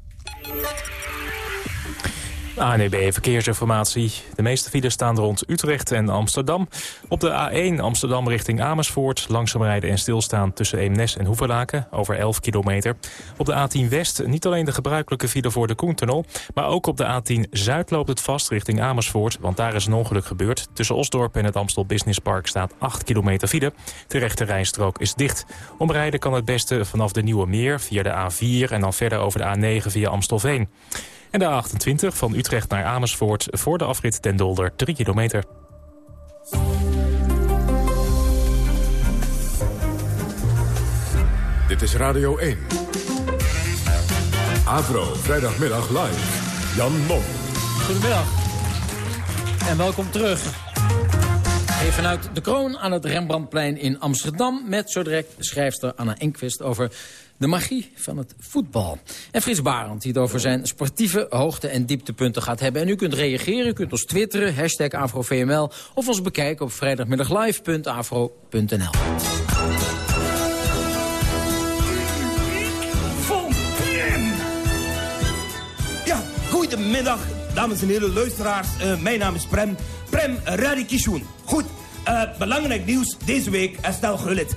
ANEB Verkeersinformatie. De meeste files staan rond Utrecht en Amsterdam. Op de A1 Amsterdam richting Amersfoort... langzaam rijden en stilstaan tussen Eemnes en Hoeverlaken... over 11 kilometer. Op de A10 West niet alleen de gebruikelijke file voor de Koentunnel... maar ook op de A10 Zuid loopt het vast richting Amersfoort... want daar is een ongeluk gebeurd. Tussen Osdorp en het Amstel Business Park staat 8 kilometer file. De rechte rijstrook is dicht. Omrijden kan het beste vanaf de Nieuwe Meer via de A4... en dan verder over de A9 via Amstelveen. En de A28 van Utrecht naar Amersfoort voor de afrit Den Dolder 3 kilometer. Dit is Radio 1. Avro, vrijdagmiddag live. Jan Mom. Goedemiddag. En welkom terug. Even vanuit de kroon aan het Rembrandtplein in Amsterdam... met zo direct schrijfster Anna Enquist over de magie van het voetbal. En Frits Barend, die het over zijn sportieve hoogte- en dieptepunten gaat hebben. En u kunt reageren, u kunt ons twitteren, hashtag AfroVML... of ons bekijken op vrijdagmiddaglive.afro.nl. Goedemiddag, dames en heren luisteraars. Eh, mijn naam is Prem. Prem Radikishun. Goed, eh, belangrijk nieuws deze week. Estelle Gullit.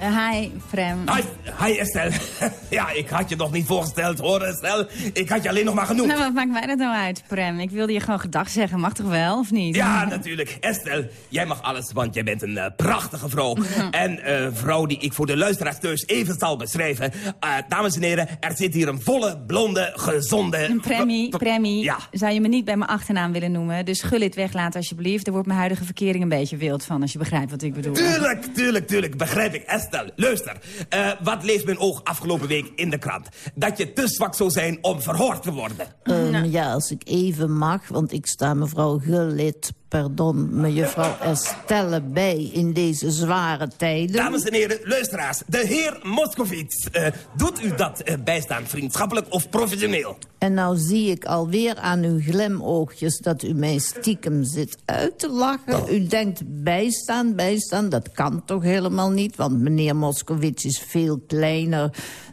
Eh, hi, Prem. Hi, hi Estelle. ja, ik had je nog niet voorgesteld hoor, Estelle. Ik had je alleen nog maar genoemd. Nou, wat maakt mij dat nou uit, Prem? Ik wilde je gewoon gedag zeggen. Mag toch wel, of niet? Ja, natuurlijk. Estelle, jij mag alles, want jij bent een eh, prachtige vrouw. en een vrouw die ik voor de luisteraars thuis even zal beschrijven. Eh, dames en heren, er zit hier een volle, blonde, gezonde... Premmy, Premmy, Ja. zou je me niet bij mijn achternaam willen noemen? Dus Gullit weglaten alsjeblieft. Daar wordt mijn huidige verkering een beetje wild van, als je begrijpt wat ik bedoel. Tuurlijk, tuurlijk, tuurlijk, begrijp ik. Estelle, luister. Eh, wat leest mijn oog afgelopen week in de krant? Dat je te zwak zou zijn om verhoord te worden. Ehm, Ja, als ik even mag, want ik sta mevrouw Gullit, pardon, mevrouw Estelle bij in deze zware tijden. Dames en heren, luisteraars. De heer Moskovits. eh, doet u dat eh, bijstaan vriendschappelijk of professioneel? En nou zie ik alweer aan uw glimoogjes dat u mij stiekem zit uit te lachen. U denkt bijstaan, bijstaan, dat kan toch helemaal niet? Want meneer Moskowitz is veel kleiner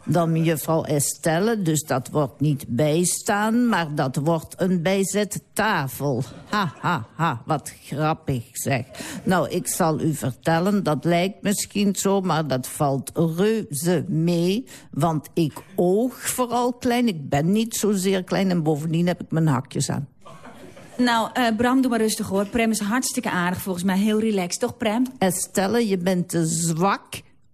dan mevrouw Estelle. Dus dat wordt niet bijstaan, maar dat wordt een bijzettafel. Ha, ha, ha, wat grappig zeg. Nou, ik zal u vertellen, dat lijkt misschien zo... maar dat valt reuze mee, want ik oog vooral klein. Ik ben niet zozeer klein en bovendien heb ik mijn hakjes aan. Nou, eh, Bram, doe maar rustig hoor. Prem is hartstikke aardig volgens mij. Heel relaxed, toch Prem? Estelle, je bent te zwak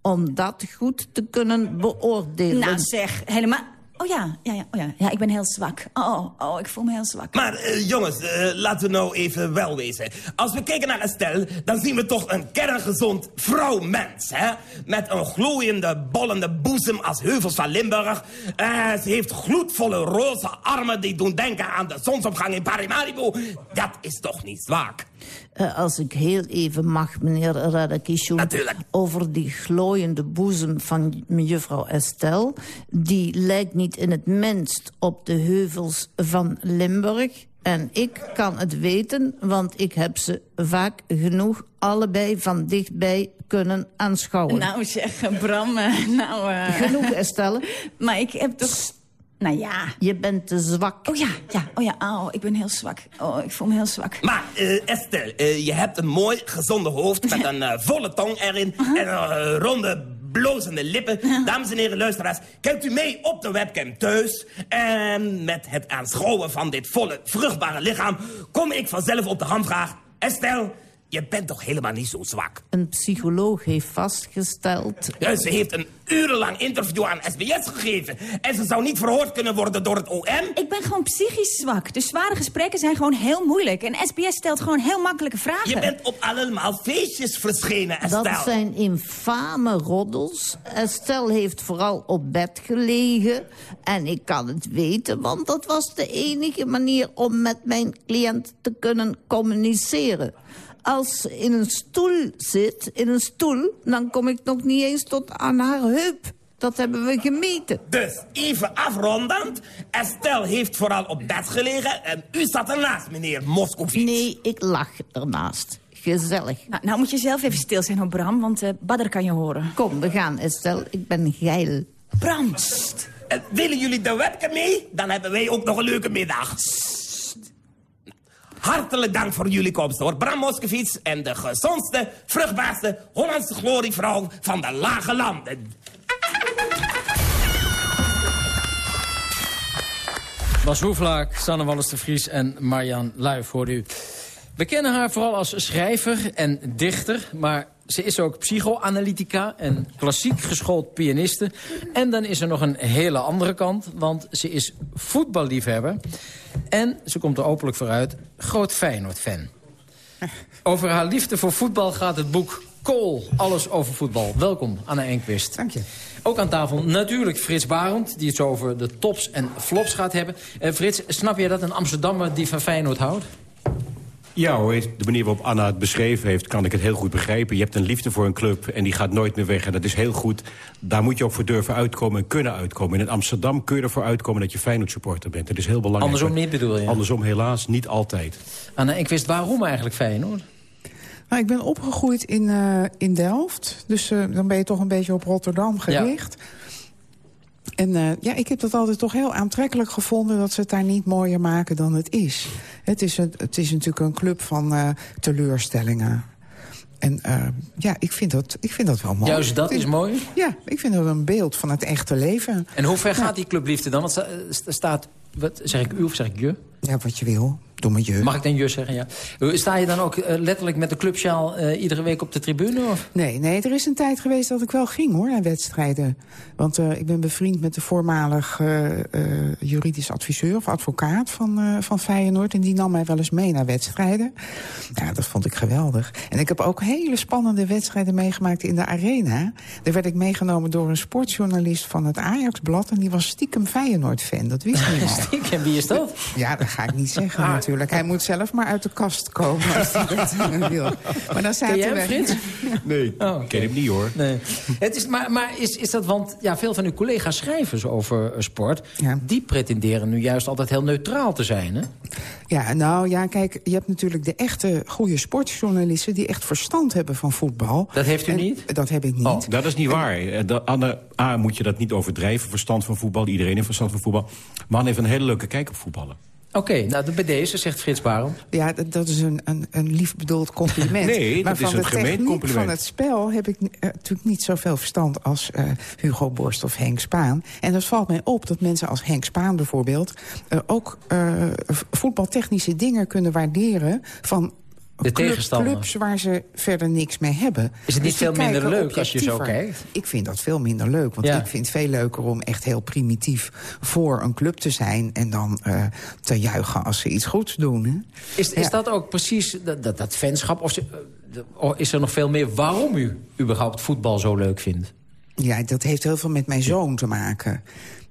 om dat goed te kunnen beoordelen. Nou zeg, helemaal... Oh ja, ja, ja, oh ja, ja, ik ben heel zwak. Oh, oh, oh, ik voel me heel zwak. Maar eh, jongens, eh, laten we nou even wel wezen. Als we kijken naar Estelle, dan zien we toch een kerngezond vrouwmens. Hè? Met een gloeiende, bollende boezem als heuvels van Limburg. Eh, ze heeft gloedvolle roze armen die doen denken aan de zonsopgang in Paramaribo. Dat is toch niet zwak? Eh, als ik heel even mag, meneer Radakishun... over die glooiende boezem van mevrouw Estelle... die lijkt niet in het minst op de heuvels van Limburg... En ik kan het weten, want ik heb ze vaak genoeg allebei van dichtbij kunnen aanschouwen. Nou zeg, Bram, eh, nou... eh, Genoeg, Estelle. Maar ik heb toch... Nou ja. Je bent te zwak. Oh ja, ja, oh ja, oh, ik ben heel zwak. Oh, ik voel me heel zwak. Maar eh, Estelle, eh, je hebt een mooi gezonde hoofd met een eh, volle tong erin... en eh, ronde blozende lippen. Dames en heren luisteraars, kijkt u mee op de webcam thuis. En met het aanschouwen van dit volle, vruchtbare lichaam... kom ik vanzelf op de handvraag... Estelle, Je bent toch helemaal niet zo zwak? Een psycholoog heeft vastgesteld... Ja, ze heeft een urenlang interview aan SBS gegeven. En ze zou niet verhoord kunnen worden door het OM. Ik ben gewoon psychisch zwak. De zware gesprekken zijn gewoon heel moeilijk. En SBS stelt gewoon heel makkelijke vragen. Je bent op allemaal feestjes verschenen, Estelle. Dat zijn infame roddels. Estelle heeft vooral op bed gelegen. En ik kan het weten, want dat was de enige manier... om met mijn cliënt te kunnen communiceren. Als in een stoel zit, in een stoel... dan kom ik nog niet eens tot aan haar heup. Dat hebben we gemeten. Dus, even afrondend. Estelle heeft vooral op bed gelegen en u zat ernaast, meneer Moscovici. Nee, ik lag ernaast. Gezellig. Nou, nou moet je zelf even stil zijn, hoor, Bram, want uh, Badder kan je horen. Kom, we gaan, Estelle. Ik ben geil. Bram, En willen jullie de webcam mee? Dan hebben wij ook nog een leuke middag. Hartelijk dank voor jullie komst, hoor. Bram Moskowitz en de gezondste, vruchtbaarste Hollandse glorievrouw van de lage landen. Bas Hoeflaak, Sanne Wallis de Vries en Marjan Luif hoorde u. We kennen haar vooral als schrijver en dichter, maar ze is ook psychoanalytica en klassiek geschoold pianiste. En dan is er nog een hele andere kant, want ze is voetballiefhebber. En ze komt er openlijk vooruit, groot Feyenoord-fan. Over haar liefde voor voetbal gaat het boek Kool, alles over voetbal. Welkom, Anne Enquist. Dank je. Ook aan tafel natuurlijk Frits Barend, die het zo over de tops en flops gaat hebben. Uh, Frits, snap je dat een Amsterdammer die van Feyenoord houdt? Ja hoor, de manier waarop Anna het beschreven heeft... kan ik het heel goed begrijpen. Je hebt een liefde voor een club en die gaat nooit meer weg. En dat is heel goed. Daar moet je ook voor durven uitkomen en kunnen uitkomen. In Amsterdam kun je ervoor uitkomen dat je Feyenoord supporter bent. Dat is heel belangrijk. Andersom niet bedoel je? Andersom helaas niet altijd. Anna, ik wist waarom eigenlijk Feyenoord? Nou, ik ben opgegroeid in, uh, in Delft. Dus uh, dan ben je toch een beetje op Rotterdam gericht. Ja. En uh, ja, ik heb dat altijd toch heel aantrekkelijk gevonden... dat ze het daar niet mooier maken dan het is. Het is, een, het is natuurlijk een club van uh, teleurstellingen. En uh, ja, ik vind, dat, ik vind dat wel mooi. Juist dat is mooi? Ja, ik vind dat een beeld van het echte leven. En hoe ver gaat die clubliefde dan? Want staat, wat, zeg ik u of zeg ik je? Ja, wat je wil. Doe maar je. Mag ik dan je zeggen, ja. Sta je dan ook uh, letterlijk met de clubsjaal uh, iedere week op de tribune? Of? Nee, nee, er is een tijd geweest dat ik wel ging hoor, naar wedstrijden. Want uh, ik ben bevriend met de voormalig juridisch adviseur of advocaat van, van Feyenoord. En die nam mij wel eens mee naar wedstrijden. Ja, dat vond ik geweldig. En ik heb ook hele spannende wedstrijden meegemaakt in de arena. Daar werd ik meegenomen door een sportjournalist van het Ajaxblad. En die was stiekem Feyenoord-fan, dat wist niemand. stiekem, wie is dat? Ja, dat ga ik niet zeggen ah. Natuurlijk. Hij moet zelf maar uit de kast komen als hij dat wil. Maar dan zaten ken jij hem, Frits? Nee, oh, okay. ken hem niet hoor. Nee. Het is, maar maar is, is dat, want ja, veel van uw collega's schrijvers over uh, sport... Ja. die pretenderen nu juist altijd heel neutraal te zijn, hè? Ja, nou ja, kijk, je hebt natuurlijk de echte goede sportjournalisten... die echt verstand hebben van voetbal. Dat heeft u en, niet? Dat heb ik niet. Oh, dat is niet waar. Dat, Anne, A, moet je dat niet overdrijven, verstand van voetbal. Iedereen heeft verstand van voetbal. Maar Anne heeft een hele leuke kijk op voetballen. Oké, okay, nou bij deze, zegt Frits Baron. Ja, dat, dat is een, een, een lief bedoeld compliment. nee, maar dat is van een de gemeen compliment. van het spel heb ik uh, natuurlijk niet zoveel verstand als uh, Hugo Borst of Henk Spaan. En dat valt mij op dat mensen als Henk Spaan bijvoorbeeld... Uh, ook voetbaltechnische dingen kunnen waarderen van de club, tegenstander. clubs waar ze verder niks mee hebben. Is het niet dus veel minder leuk als je zo kijkt? Ik vind dat veel minder leuk. Want ja. ik vind het veel leuker om echt heel primitief voor een club te zijn... en dan uh, te juichen als ze iets goeds doen. Hè? Is, is ja. dat ook precies dat, dat, dat fanschap? Of is er nog veel meer waarom u überhaupt voetbal zo leuk vindt? Ja, dat heeft heel veel met mijn zoon te maken.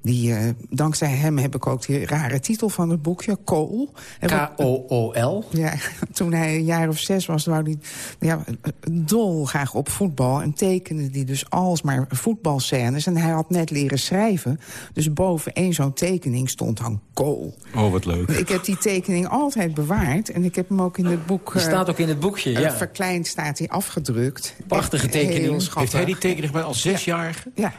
Die, uh, dankzij hem heb ik ook die rare titel van het boekje, Kool. K-O-O-L? Ja, toen hij een jaar of zes was, wou hij ja, dol graag op voetbal. En tekende die dus alsmaar voetbalscènes. En hij had net leren schrijven. Dus boven één zo'n tekening stond dan Kool. Oh, wat leuk. Ik heb die tekening altijd bewaard. En ik heb hem ook in het boek... Die staat ook in het boekje, uh, ja. Verkleind staat hij afgedrukt. Prachtige tekening. Heeft hij die tekening bij als zesjarige? Ja. Ja,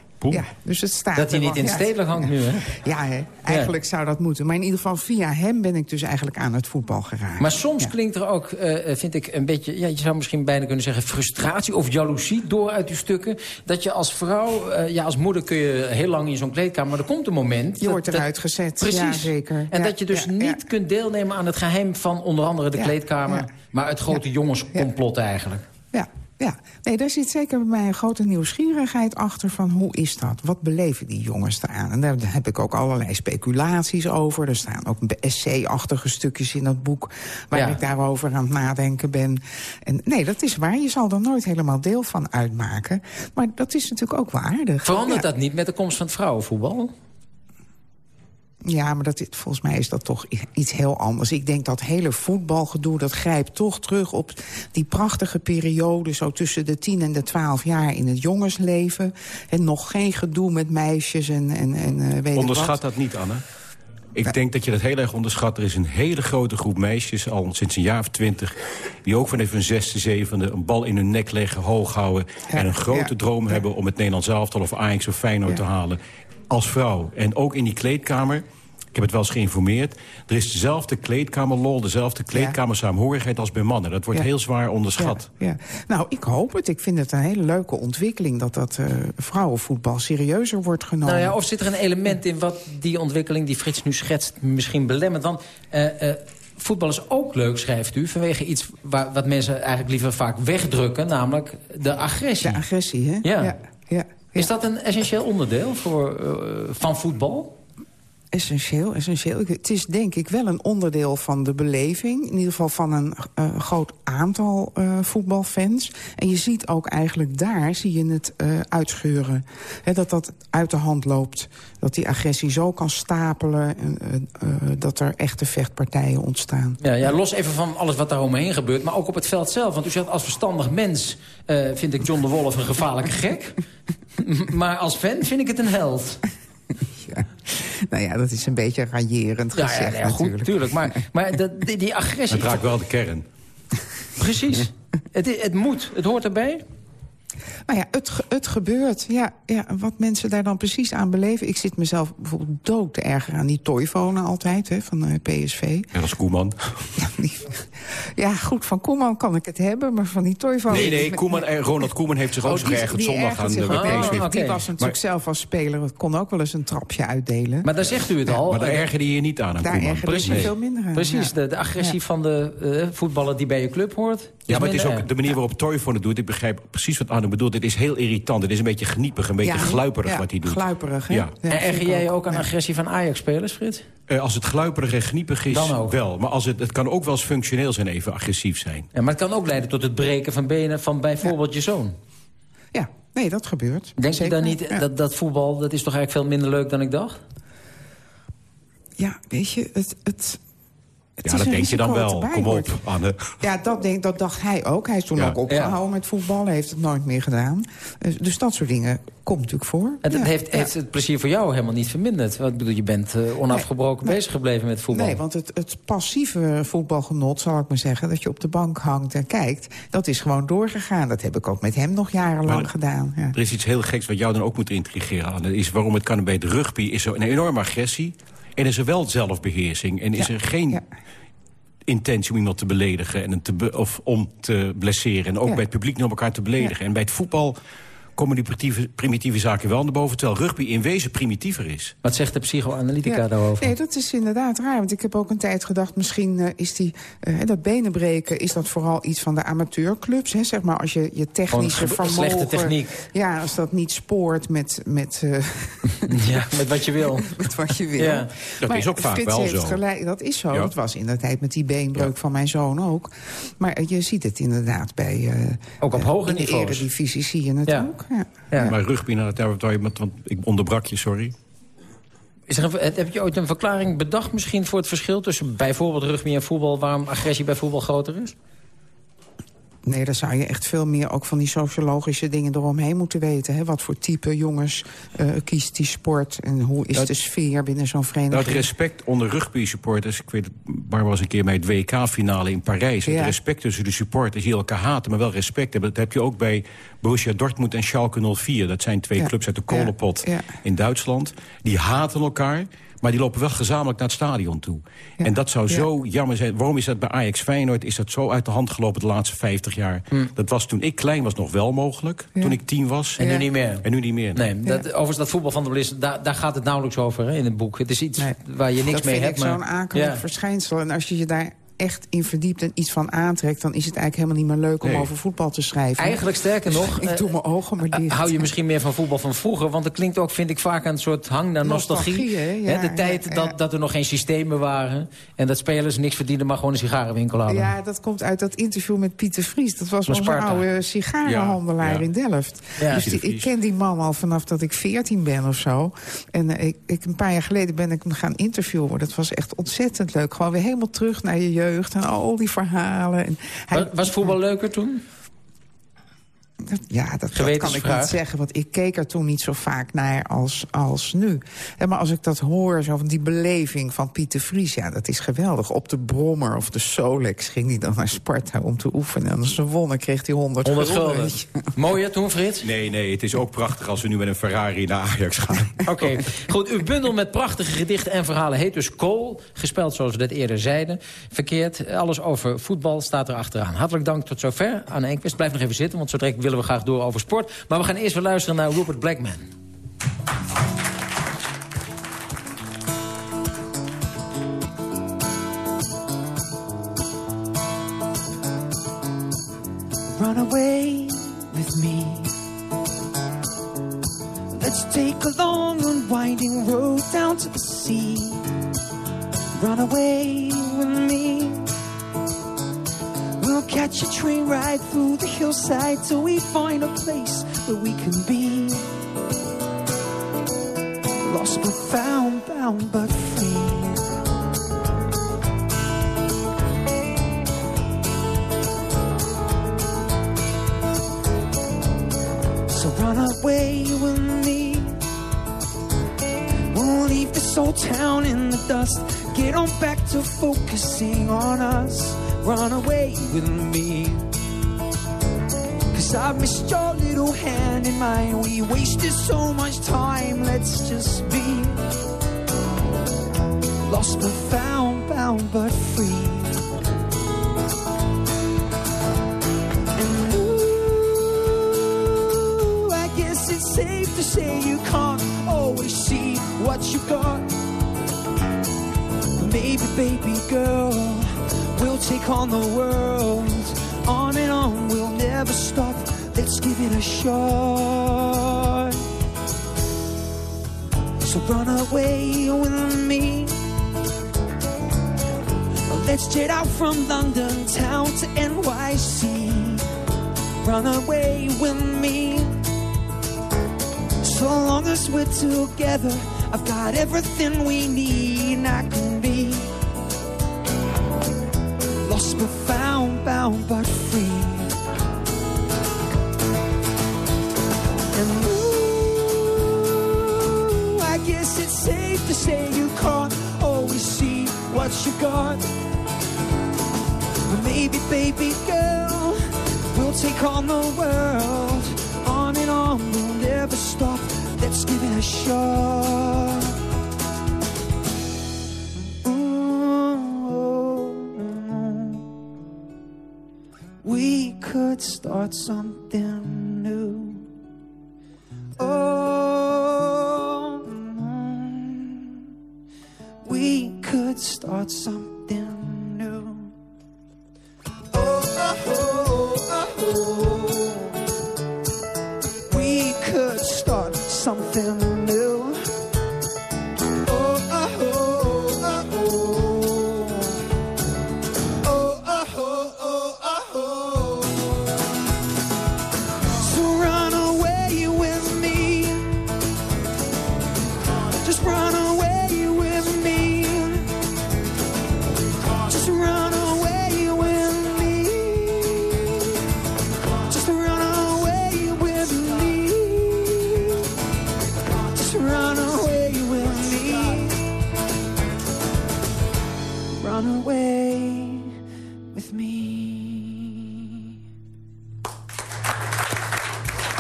dus het staat Dat hij niet in Ja. stedelijk hangt nu, hè? Ja, hè? eigenlijk zou dat moeten. Maar in ieder geval via hem ben ik dus eigenlijk aan het voetbal geraakt. Maar soms klinkt er ook, eh, vind ik, een beetje... Ja, je zou misschien bijna kunnen zeggen frustratie of jaloezie door uit uw stukken. Dat je als vrouw, eh, ja, als moeder kun je heel lang in zo'n kleedkamer... maar er komt een moment... Je dat- wordt eruit gezet, Precies. ja, zeker. En Ja, dat je dus ja, niet kunt deelnemen aan het geheim van onder andere de Ja, kleedkamer... ja. maar het grote jongenscomplot eigenlijk. Ja, ja. Nee, daar zit zeker bij mij een grote nieuwsgierigheid achter van hoe is dat? Wat beleven die jongens eraan? En daar heb ik ook allerlei speculaties over. Er staan ook essay-achtige stukjes in dat boek... waar Ja. ik daarover aan het nadenken ben. En nee, dat is waar. Je zal er nooit helemaal deel van uitmaken. Maar dat is natuurlijk ook waardig. Verandert Ja. dat niet met de komst van het vrouwenvoetbal? Ja, maar dat, volgens mij is dat toch iets heel anders. Ik denk dat hele voetbalgedoe, dat grijpt toch terug op die prachtige periode... zo tussen de 10 en de 12 jaar in het jongensleven. En nog geen gedoe met meisjes en, en, en eh, weet ik Onderschat wat. dat niet, Anne. Ik denk dat je dat heel erg onderschat. Er is een hele grote groep meisjes, al sinds een jaar of twintig... die ook vanaf hun zesde, zevende een bal in hun nek leggen, hoog houden... en een grote ja, droom hebben om het Nederlands elftal of Ajax of Feyenoord te halen. Als vrouw. En ook in die kleedkamer... Ik heb het wel eens geïnformeerd. Er is dezelfde kleedkamerlol, dezelfde kleedkamersaamhorigheid als bij mannen. Dat wordt Ja. heel zwaar onderschat. Ja. Nou, ik hoop het. Ik vind het een hele leuke ontwikkeling... dat dat eh, vrouwenvoetbal serieuzer wordt genomen. Nou ja, of zit er een element in wat die ontwikkeling die Frits nu schetst misschien belemmert? Want eh, eh, voetbal is ook leuk, schrijft u, vanwege iets waar, wat mensen eigenlijk liever vaak wegdrukken, namelijk de agressie. De agressie, hè? Ja. ja, ja. Is dat een essentieel onderdeel voor, van voetbal? Essentieel, essentieel. Het is denk ik wel een onderdeel van de beleving. In ieder geval van een eh, groot aantal eh, voetbalfans. En je ziet ook eigenlijk daar, zie je het eh, uitscheuren. Dat dat uit de hand loopt. Dat die agressie zo kan stapelen. En, dat er echte vechtpartijen ontstaan. Ja, ja, los even van alles wat daar omheen gebeurt, maar ook op het veld zelf. Want u zegt, als verstandig mens vind ik John de Wolf een gevaarlijke gek. maar als fan vind ik het een held. Nou ja, dat is een beetje raillerend Ja, gezegd ja, ja, goed, natuurlijk. tuurlijk. Maar, maar dat- die, die agressie... Het raakt wel de kern. Precies. Het, het moet, het hoort erbij. Nou ja, het, het gebeurt. Ja, ja, wat mensen daar dan precies aan beleven. Ik zit mezelf bijvoorbeeld dood te erger aan die toyfonen altijd, hè, van eh, PSV. En als Koeman. Ja, goed, van Koeman kan ik het hebben, maar van die toyfonen... Nee, nee, Koeman, Ronald Koeman heeft zich ook Oh, zo die- geërgerd zondag aan de. PSV. Die- Die was natuurlijk Maar- zelf als speler, het kon ook wel eens een trapje uitdelen. Maar daar zegt u het al. Maar daar ergerde je je niet aan, aan Daar Koeman. ergerde je veel minder aan. Precies, ja. de, de agressie van de eh, voetballer die bij je club hoort. Ja, maar het is ook de manier waarop Toyfone het doet. Ik begrijp precies wat Arne bedoelt. Het is heel irritant. Het is een beetje geniepig, een beetje Ja, gluiperig ja, wat hij doet. gluiperig, hè? Ja. En erger jij je ook aan agressie van Ajax-spelers, Frits? Eh, als het gluiperig en geniepig is, Dan ook. wel. Maar als het, het kan ook wel eens functioneel zijn, even agressief zijn. Ja, maar het kan ook leiden tot het breken van benen van bijvoorbeeld je zoon. Ja, nee, dat gebeurt. Denk je dan niet Ja. dat, dat voetbal, dat is toch eigenlijk veel minder leuk dan ik dacht? Ja, weet je, het... het het Ja, dat denk je dan wel. Kom op, Anne. Ja, dat, denk, dat dacht hij ook. Hij is toen Ja. ook opgehouden met voetballen. Heeft het nooit meer gedaan. Dus, dus dat soort dingen komt natuurlijk voor. En dat Ja, heeft, heeft het plezier voor jou helemaal niet verminderd. Want ik bedoel, je bent eh, onafgebroken bezig gebleven met voetbal. Nee, want het, het passieve voetbalgenot, zal ik maar zeggen... dat je op de bank hangt en kijkt, dat is gewoon doorgegaan. Dat heb ik ook met hem nog jarenlang Maar- gedaan. Ja. Er is iets heel geks wat jou dan ook moet intrigeren, Anne. Is waarom het kan bij de rugby is er een enorme agressie. En is er wel zelfbeheersing. En is Ja, er geen intentie om iemand te beledigen en een te be- of om te blesseren. En ook Ja. bij het publiek op elkaar te beledigen. En bij het voetbal komen die primitieve, primitieve zaken wel naar boven... terwijl rugby in wezen primitiever is. Wat zegt de psychoanalytica Ja. daarover? Nee, dat is inderdaad raar. Want ik heb ook een tijd gedacht, misschien eh, is die, eh, dat benen breken... is dat vooral iets van de amateurclubs. Hè? Zeg maar, als je je technische vermogen... slechte techniek. Ja, als dat niet spoort met... met eh, Ja, met wat je wil. met wat je wil. Ja. Dat Maar is ook vaak Frits wel heeft zo. Gelijk, dat is zo. Ja. Dat was in de tijd met die beenbreuk van mijn zoon ook. Maar je ziet het inderdaad bij... eh, Ook op eh, hoge in de niveaus. eredivisie zie je het Ja. Ook. Ja. Ja. Maar rugby, nou, daar, daar, want want ik onderbrak je, sorry. Is er een, heb je ooit een verklaring bedacht misschien voor het verschil... tussen bijvoorbeeld rugby en voetbal... waarom agressie bij voetbal groter is? Nee, daar zou je echt veel meer ook van die sociologische dingen eromheen moeten weten. Hè? Wat voor type jongens uh, kiest die sport en hoe is Dat- de sfeer binnen zo'n vereniging? het respect onder rugby-supporters... ik weet, Barbara was een keer bij het WK-finale in Parijs. Het Ja. respect tussen de supporters die elkaar haten, maar wel respect hebben. Dat heb je ook bij Borussia Dortmund en Schalke 04. Dat zijn twee Ja. clubs uit de kolenpot Ja. in Duitsland. Die haten elkaar, maar die lopen wel gezamenlijk naar het stadion toe. En dat zou Ja. zo jammer zijn. Waarom is dat bij Ajax Feyenoord is dat zo uit de hand gelopen de laatste 50 jaar? Dat was toen ik klein was nog wel mogelijk, Ja. toen ik tien was. En nu niet meer. En nu niet meer. Nee, dat, overigens dat voetbal van de Bliss, daar, daar gaat het nauwelijks over hè, in het boek. Het is iets waar je niks dat mee vind hebt. ik zo'n maar, akelig Ja. verschijnsel. En als je je daar echt in verdiept en iets van aantrekt... dan is het eigenlijk helemaal niet meer leuk om Nee. over voetbal te schrijven. Eigenlijk sterker Dus nog... ik eh, doe mijn ogen maar eh, dicht. Hou je misschien meer van voetbal van vroeger? Want dat klinkt ook, vind ik, vaak aan een soort hang naar nostalgie. Nostalgie, hè? Ja, de tijd ja, ja. Dat, dat er nog geen systemen waren. En dat spelers niks verdienden, maar gewoon een sigarenwinkel hadden. Ja, dat komt uit dat interview met Pieter Vries. Dat was Van onze Sparta. oude sigarenhandelaar Ja, ja. in Delft. Ja. dus die- ik ken die man al vanaf dat ik 14 ben of zo. En eh, ik, ik, een paar jaar geleden ben ik hem gaan interviewen. Dat was echt ontzettend leuk. Gewoon weer helemaal terug naar je jeugd en al die verhalen. En hij- was voetbal leuker toen? Dat- ja, dat, kan ik niet zeggen, want ik keek er toen niet zo vaak naar als, als nu. En maar als ik dat hoor, zo van die beleving van Pieter Vries... ja, dat is geweldig. Op de Brommer of de Solex ging hij dan naar Sparta om te oefenen. En als ze wonnen, kreeg hij 100, 100 gulden. Mooier toen, Frits? Nee, nee, het is ook prachtig als we nu met een Ferrari naar Ajax gaan. Oké, goed. Uw bundel met prachtige gedichten en verhalen heet dus Kool. Gespeld zoals we dat eerder zeiden. Verkeerd. Alles over voetbal staat er achteraan. Hartelijk dank tot zover. Anne Enquist, blijf nog even zitten, want zo direct willen we graag door over sport. Maar we gaan eerst weer luisteren naar Rupert Blackman. Run away with me. Let's take a long winding road down to the sea. Run away with me. We'll catch a train ride through the hillside till we find a place where we can be. Lost but found, bound but free. So run away with me. We'll leave this old town in the dust. Get on back to focusing on us. Run away with me. Cause I missed your little hand in mine. We wasted so much time. Let's just be lost but found, bound but free. And ooh, I guess it's safe to say you can't always see what you got. Maybe, baby girl, we'll take on the world. On and on, we'll never stop. Let's give it a shot. So run away with me. Let's jet out from London town to NYC. Run away with me. So long as we're together, I've got everything we need, I can bound but free. And ooh, I guess it's safe to say you can't always see what you got. But maybe, baby girl, we'll take on the world. On and on, we'll never stop. Let's give it a shot.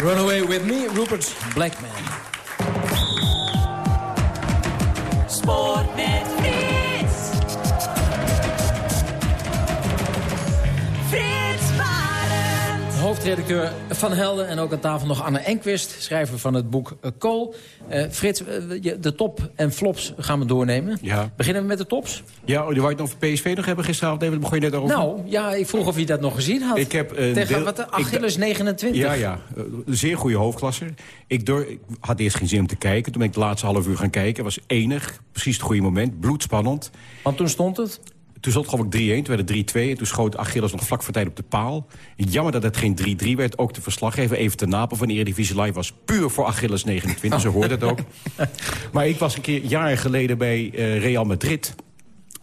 Runaway With Me, Rupert Blackman. Hoofdredacteur Van Helden en ook aan tafel nog Anne Enquist, schrijver van het boek eh, Kool. Eh, Frits, eh, de top en flops gaan we doornemen. Ja. Beginnen we met de tops? Ja, oh, die wou je het over PSV nog hebben gisteravond? Even, begon je net over? Nou, ja, ik vroeg of je dat nog gezien had. Ik heb een Tegen deel- wat, de ik- Achilles 29. Ja, ja. Een zeer goede hoofdklasser. Ik, door, ik had eerst geen zin om te kijken. Toen ben ik de laatste half uur gaan kijken. was enig. Precies het goede moment. Bloedspannend. Want toen stond het? Toen stond het geloof ik 3-1. Toen werd het 3-2. En toen schoot Achilles nog vlak voor tijd op de paal. Jammer dat het geen 3-3 werd. Ook de verslaggever even te Napel van Eredivisie Live... was puur voor Achilles 29. Zo hoorde het ook. Maar ik was een keer jaren geleden bij eh, Real Madrid...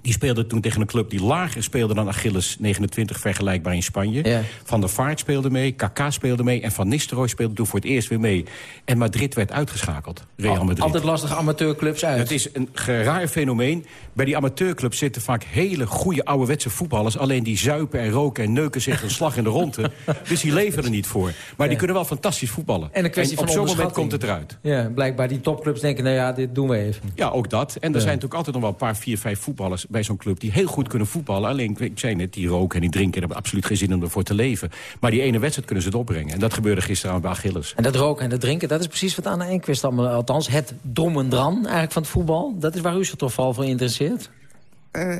Die speelde toen tegen een club die lager speelde dan Achilles 29, vergelijkbaar in Spanje. Van der Vaart speelde mee, Kaká speelde mee... en Van Nistelrooy speelde toen voor het eerst weer mee. En Madrid werd uitgeschakeld, Real Al- Madrid. Altijd lastig amateurclubs uit. Het is een raar fenomeen. Bij die amateurclubs zitten vaak hele goede ouderwetse voetballers. Alleen die zuipen en roken en neuken zich een slag in de ronde. Dus die leven er niet voor. Maar die kunnen wel fantastisch voetballen. En een kwestie op zo'n moment komt het eruit. Ja, blijkbaar die topclubs denken, nou ja, dit doen we even. Ja, ook dat. En er zijn natuurlijk altijd nog wel een paar, vier, vijf voetballers bij zo'n club... die heel goed kunnen voetballen. Alleen, ik zei net, die roken en die drinken... hebben absoluut geen zin om ervoor te leven. Maar die ene wedstrijd kunnen ze het opbrengen. En dat gebeurde gisteravond bij Achilles. En dat roken en dat drinken, dat is precies wat Anne Enquist allemaal... althans, het drom en dran eigenlijk van het voetbal. Dat is waar u zich toch vooral voor interesseert? Eh,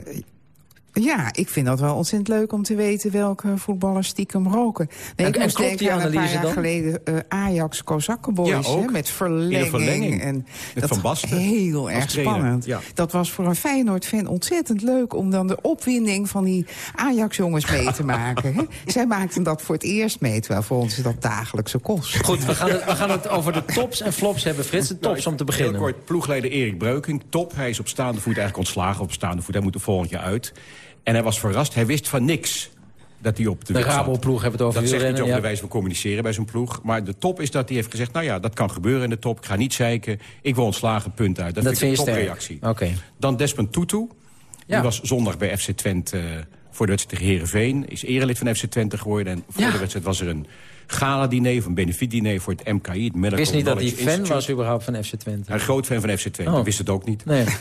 ja, ik vind dat wel ontzettend leuk om te weten welke voetballers stiekem roken. Nee, En- ik moest denken aan een paar analyse jaar dan? geleden eh, Ajax Kozakkenboys Ja, ook. hè, met verlenging. Verlenging. En Met dat Van Basten heel erg trainer. spannend. Ja. Dat was voor een Feyenoord-fan ontzettend leuk om dan de opwinding van die Ajax-jongens mee te maken. Hè. Zij maakten dat voor het eerst mee, terwijl voor ons is dat dagelijkse kost. Goed, we gaan, het, we gaan het over de tops en flops hebben, Frits. De tops om te beginnen. Heel kort, ploegleider Erik Breuking, top. Hij is op staande voet eigenlijk ontslagen op staande voet. Hij moet er volgend jaar uit. En hij was verrast, hij wist van niks dat hij op de, De. Rabo-ploeg hebben het over Dat zegt niet over ja. de wijze van communiceren bij zo'n ploeg. Maar de top is dat hij heeft gezegd... nou ja, dat kan gebeuren in de top. Ik ga niet zeiken. Ik wil ontslagen, punt uit. Dat, Dat vind ik een topreactie. Oké. Dan Desmond Tutu. Ja. Die was zondag bij FC Twente eh, voor de wedstrijd tegen Heerenveen. Is erelid van FC Twente geworden. En voor Ja. de wedstrijd was er een gala-diner of een benefiet-diner... voor het MKI, het Medical wist niet dat hij fan Institute. was überhaupt van FC Twente. Een groot fan van FC Twente, Oh. wist het ook niet. Nee.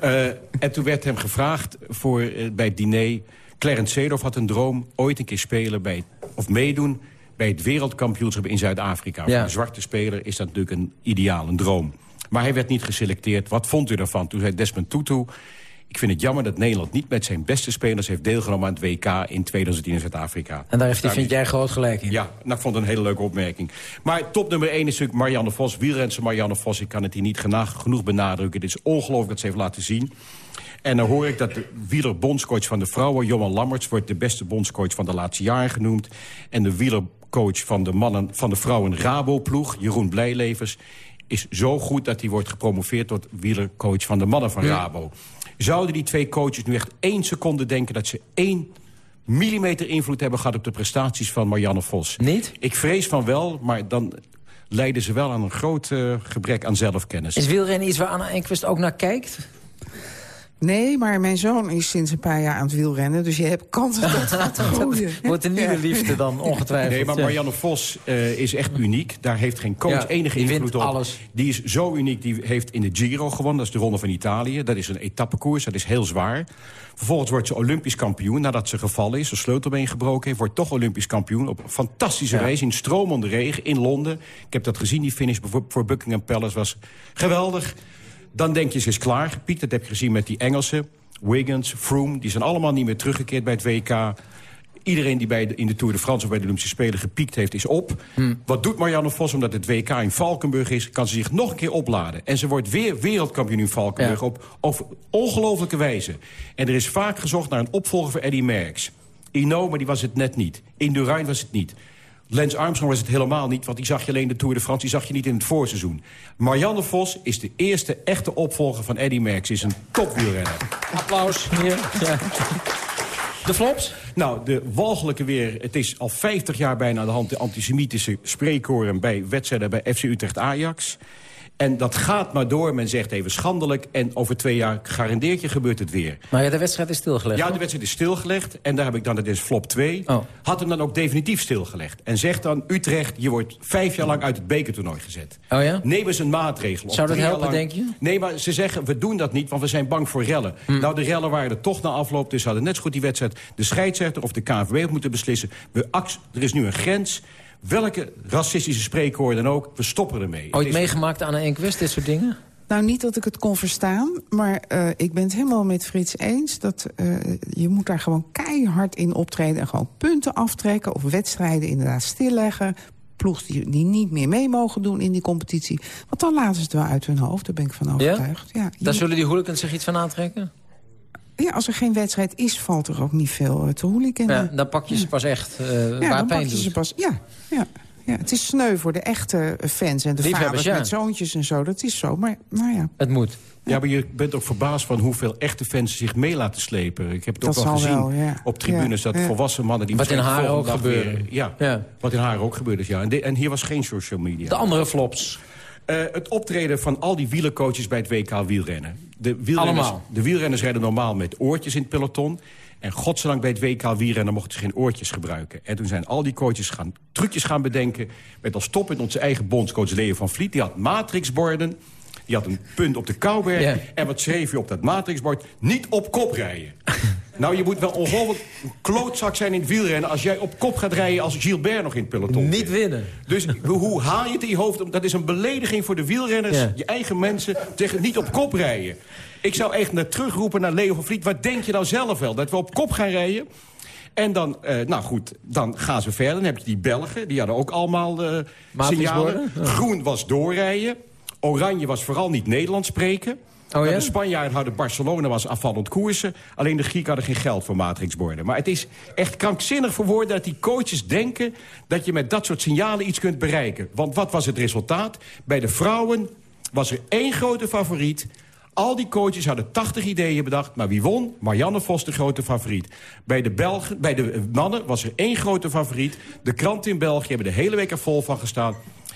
Eh, en toen werd hem gevraagd voor, eh, bij het diner... Clarence Seedorf had een droom ooit een keer spelen bij, of meedoen... bij het wereldkampioenschap in Zuid-Afrika. Ja. Voor een zwarte speler is dat natuurlijk een ideaal, een droom. Maar hij werd niet geselecteerd. Wat vond u daarvan? Toen zei Desmond Tutu... Ik vind het jammer dat Nederland niet met zijn beste spelers heeft deelgenomen aan het WK in 2010 in Zuid-Afrika. En daar heeft hij, Daar vind jij, groot gelijk in. ja, nou, ik vond het een hele leuke opmerking. Maar top nummer 1 is natuurlijk Marianne Vos. Wielrenser Marianne Vos, ik kan het hier niet genoeg benadrukken. Het is ongelooflijk dat ze heeft laten zien. En dan hoor ik dat de wielerbondscoach van de vrouwen... Johan Lammerts wordt de beste bondscoach van de laatste jaren genoemd. En de wielercoach van de, mannen, van de vrouwen Rabo-ploeg, Jeroen Blijlevers... is zo goed dat hij wordt gepromoveerd tot wielercoach van de mannen van Rabo. Zouden die twee coaches nu echt één seconde denken... dat ze één millimeter invloed hebben gehad op de prestaties van Marianne Vos? Niet? Ik vrees van wel, maar dan leiden ze wel aan een groot eh, gebrek aan zelfkennis. Is wielrennen iets waar Anne Enquist ook naar kijkt? Nee, maar mijn zoon is sinds een paar jaar aan het wielrennen. Dus je hebt kans dat het gaat groeien. Wordt een nieuwe Ja. liefde dan, ongetwijfeld. Nee, maar. Marianne Vos eh, is echt uniek. Daar heeft geen coach Ja, enige invloed op. alles. Die is zo uniek. Die heeft in de Giro gewonnen. Dat is de Ronde van Italië. Dat is een etappekoers. Dat is heel zwaar. Vervolgens wordt ze Olympisch kampioen. Nadat ze gevallen is, een sleutelbeen gebroken heeft... wordt toch Olympisch kampioen. Op een fantastische Ja. race in stromende regen in Londen. Ik heb dat gezien. Die finish voor Buckingham Palace was geweldig. Dan denk je, ze is klaar gepiekt. Dat heb je gezien met die Engelsen. Wiggins, Froome, die zijn allemaal niet meer teruggekeerd bij het WK. Iedereen die bij de, in de Tour de France of bij de Olympische Spelen gepiekt heeft, is op. Wat doet Marianne Vos? Omdat het WK in Valkenburg is, kan ze zich nog een keer opladen. En ze wordt weer wereldkampioen in Valkenburg Ja. op, op ongelofelijke wijze. En er is vaak gezocht naar een opvolger voor Eddie Merckx. Maar die was het net niet. Indurain was het niet. Lance Armstrong was het helemaal niet, want die zag je alleen de Tour de France... die zag je niet in het voorseizoen. Marianne Vos is de eerste echte opvolger van Eddie Merckx. Is een topwielrenner. Applaus hier. Ja. De flops? Nou, de walgelijke weer. Het is al 50 jaar bijna aan de hand de antisemitische spreekkoren... bij wedstrijden bij FC Utrecht Ajax. En dat gaat maar door. Men zegt even schandelijk. En over twee jaar garandeert je gebeurt het weer. Maar ja, de wedstrijd is stilgelegd. Ja, de wedstrijd is stilgelegd. En daar heb ik dan, dat is flop 2. Had hem dan ook definitief stilgelegd. En zegt dan, Utrecht, je wordt vijf jaar lang uit het bekertoernooi gezet. Oh ja? Neem eens een maatregel. Zou dat helpen, lang- denk je? Nee, maar ze zeggen, we doen dat niet, want we zijn bang voor rellen. Hm. Nou, de rellen waren er toch na afloop. Dus ze hadden net zo goed die wedstrijd de scheidsrechter of de KNVB moeten beslissen. We, er is nu een grens. Welke racistische spreekwoord dan ook, we stoppen ermee. Ooit is- meegemaakt aan een Enquest, dit soort dingen? Nou, niet dat ik het kon verstaan, maar eh, ik ben het helemaal met Frits eens... dat eh, je moet daar gewoon keihard in optreden... en gewoon punten aftrekken of wedstrijden inderdaad stilleggen... ploeg die, die niet meer mee mogen doen in die competitie. Want dan laten ze het wel uit hun hoofd, daar ben ik van overtuigd. Ja? je Daar zullen die hooligans zich iets van aantrekken? Ja, als er geen wedstrijd is, valt er ook niet veel eh, te hooliganen. Ja, dan pak je ze pas echt eh Ja, waar dan pijn pak je doet. ze pas. Ja, ja, ja, het is sneu voor de echte fans en de Liefhebbers, vaders ja. met zoontjes en zo. Dat is zo, maar nou ja. Het moet. Ja, maar je bent ook verbaasd van hoeveel echte fans zich mee laten slepen. Ik heb het Dat ook wel zal gezien wel, ja. op tribunes... Ja, dat ja. volwassen mannen... die Wat in volgende ook gebeurde. Weer, ja, Ja. wat in Haren ook gebeurde, ja. En, de- en hier was geen social media. De andere flops. Eh, het optreden van al die wielercoaches bij het WK wielrennen. De wielrenners, Allemaal. De wielrenners rijden normaal met oortjes in het peloton. En godzijdank bij het WK wielrennen mochten ze geen oortjes gebruiken. En toen zijn al die coaches gaan, trucjes gaan bedenken... met als top in onze eigen bondscoach Leo van Vliet. Die had matrixborden, die had een punt op de Kouberg. Ja. En wat schreef je op dat matrixbord? Niet op kop rijden. nou, je moet wel ongelooflijk klootzak zijn in het wielrennen... als jij op kop gaat rijden als Gilbert nog in het peloton Niet winnen. Dus hoe haal je het in je hoofd? Dat is een belediging voor de wielrenners, Ja. je eigen mensen. Zeggen niet op kop rijden. Ik zou echt naar terugroepen naar Leo van Vliet. Wat denk je nou zelf wel? Dat we op kop gaan rijden? En dan, eh, nou goed, dan gaan ze verder. Dan heb je die Belgen, die hadden ook allemaal eh signalen. Ja. Groen was doorrijden. Oranje was vooral niet Nederlands spreken. Oh ja? De Spanjaarden hadden Barcelona was afvallend koersen. Alleen de Grieken hadden geen geld voor matrixborden. Maar het is echt krankzinnig voor woorden dat die coaches denken... dat je met dat soort signalen iets kunt bereiken. Want wat was het resultaat? Bij de vrouwen was er één grote favoriet... Al die coaches hadden 80 ideeën bedacht, maar wie won? Marianne Vos, de grote favoriet. Bij de, Belgen, bij de mannen was er één grote favoriet. De kranten in België hebben de hele week er vol van gestaan.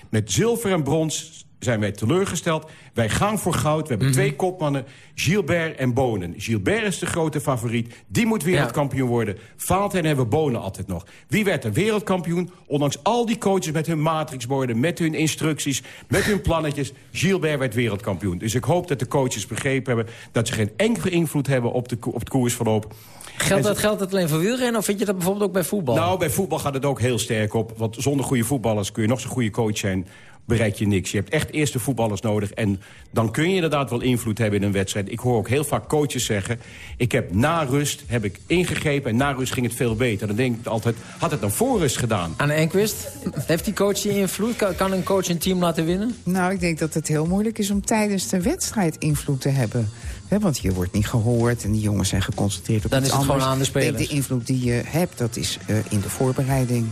Met zilver en brons zijn wij teleurgesteld. Wij gaan voor goud. We hebben twee kopmannen, Gilbert en Bonen. Gilbert is de grote favoriet. Die moet wereldkampioen worden. Valentijn hebben we Bonen altijd nog. Wie werd er wereldkampioen? Ondanks al die coaches met hun matrixborden... met hun instructies, met hun plannetjes. Gilbert werd wereldkampioen. Dus ik hoop dat de coaches begrepen hebben... dat ze geen enkele invloed hebben op, de, op het koersverloop. Geldt En dat, geldt dat alleen voor wielrennen of vind je dat bijvoorbeeld ook bij voetbal? nou, bij voetbal gaat het ook heel sterk op. Want zonder goede voetballers kun je nog zo'n goede coach zijn bereik je niks. Je hebt echt eerste voetballers nodig. En dan kun je inderdaad wel invloed hebben in een wedstrijd. Ik hoor ook heel vaak coaches zeggen... ik heb na rust heb ik ingegrepen en na rust ging het veel beter. Dan denk ik altijd, had het dan voor rust gedaan? Aan Enquist, heeft die coach die invloed? Kan een coach een team laten winnen? Nou, ik denk dat het heel moeilijk is om tijdens de wedstrijd invloed te hebben. Want je wordt niet gehoord en die jongens zijn geconcentreerd op Dan iets is het gewoon anders. aan de Ik denk, spelers. De invloed die je hebt, dat is eh, in de voorbereiding.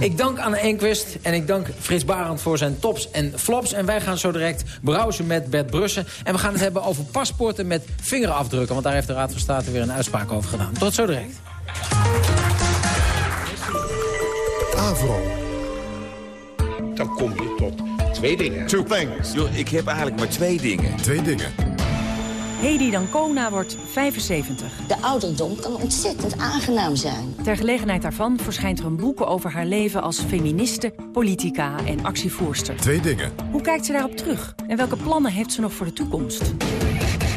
Ik dank aan Enquist en ik dank Frits Barend voor zijn tops en flops. En wij gaan zo direct browsen met Bert Brussen. En we gaan het hebben over paspoorten met vingerafdrukken. Want daar heeft de Raad van State weer een uitspraak over gedaan. Tot zo direct. Avro. Dan kom je tot twee dingen. Two things. Yo, ik heb eigenlijk maar twee dingen. Twee dingen. Hedy Dancona wordt 75. De ouderdom kan ontzettend aangenaam zijn. Ter gelegenheid daarvan verschijnt er een boek over haar leven als feministe, politica en actievoerster. Twee dingen. Hoe kijkt ze daarop terug? En welke plannen heeft ze nog voor de toekomst?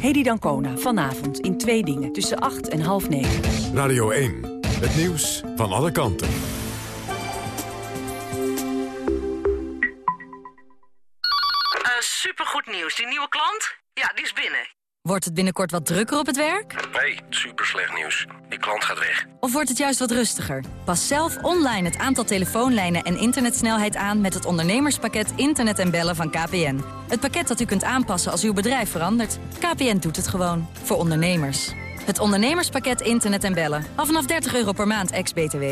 Hedy Dancona, vanavond in Twee Dingen, tussen 8 en half 9. Radio 1. Het nieuws van alle kanten. Eh, supergoed nieuws. Die nieuwe klant? Ja, die is binnen. Wordt het binnenkort wat drukker op het werk? Nee, super slecht nieuws. Die klant gaat weg. Of wordt het juist wat rustiger? Pas zelf online het aantal telefoonlijnen en internetsnelheid aan... met het ondernemerspakket Internet en Bellen van KPN. Het pakket dat u kunt aanpassen als uw bedrijf verandert. KPN doet het gewoon. Voor ondernemers. Het ondernemerspakket Internet en Bellen. Al vanaf 30 euro per maand, ex-BTW.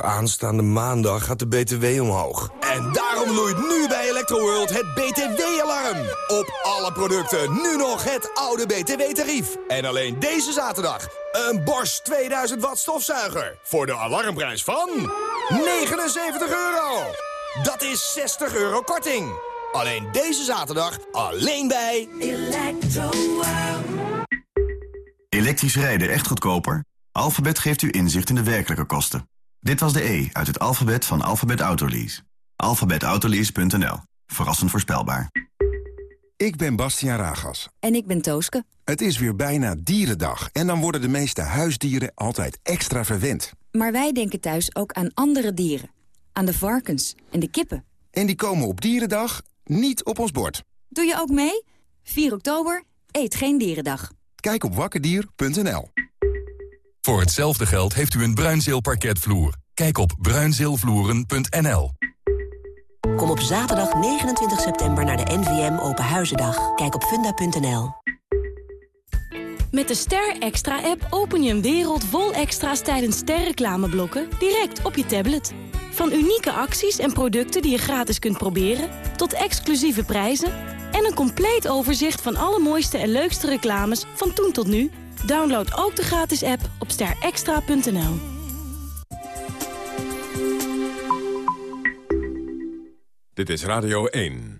Aanstaande maandag gaat de BTW omhoog. En daarom loeit nu bij Electroworld het BTW-alarm. Op alle producten nu nog het oude BTW-tarief. En alleen deze zaterdag een Bosch 2000 watt stofzuiger. Voor de alarmprijs van 79 euro. Dat is 60 euro korting. Alleen deze zaterdag, alleen bij... Elektrisch rijden echt goedkoper? Alphabet geeft u inzicht in de werkelijke kosten. Dit was de E uit het alfabet van Alphabet Autolease. Alphabetautolease.nl. Verrassend voorspelbaar. Ik ben Bastiaan Ragas. En ik ben Tooske. Het is weer bijna dierendag en dan worden de meeste huisdieren altijd extra verwend. Maar wij denken thuis ook aan andere dieren. Aan de varkens en de kippen. En die komen op dierendag niet op ons bord. Doe je ook mee? 4 oktober, eet geen dierendag. Kijk op wakkerdier.nl. Voor hetzelfde geld heeft u een Bruinzeel parketvloer. Kijk op bruinzeelvloeren.nl. Kom op zaterdag 29 september naar de NVM Open Huizendag. Kijk op funda.nl. Met de Ster Extra-app open je een wereld vol extra's tijdens sterreclameblokken direct op je tablet. Van unieke acties en producten die je gratis kunt proberen, tot exclusieve prijzen en een compleet overzicht van alle mooiste en leukste reclames van toen tot nu. Download ook de gratis app op sterextra.nl. Dit is Radio 1.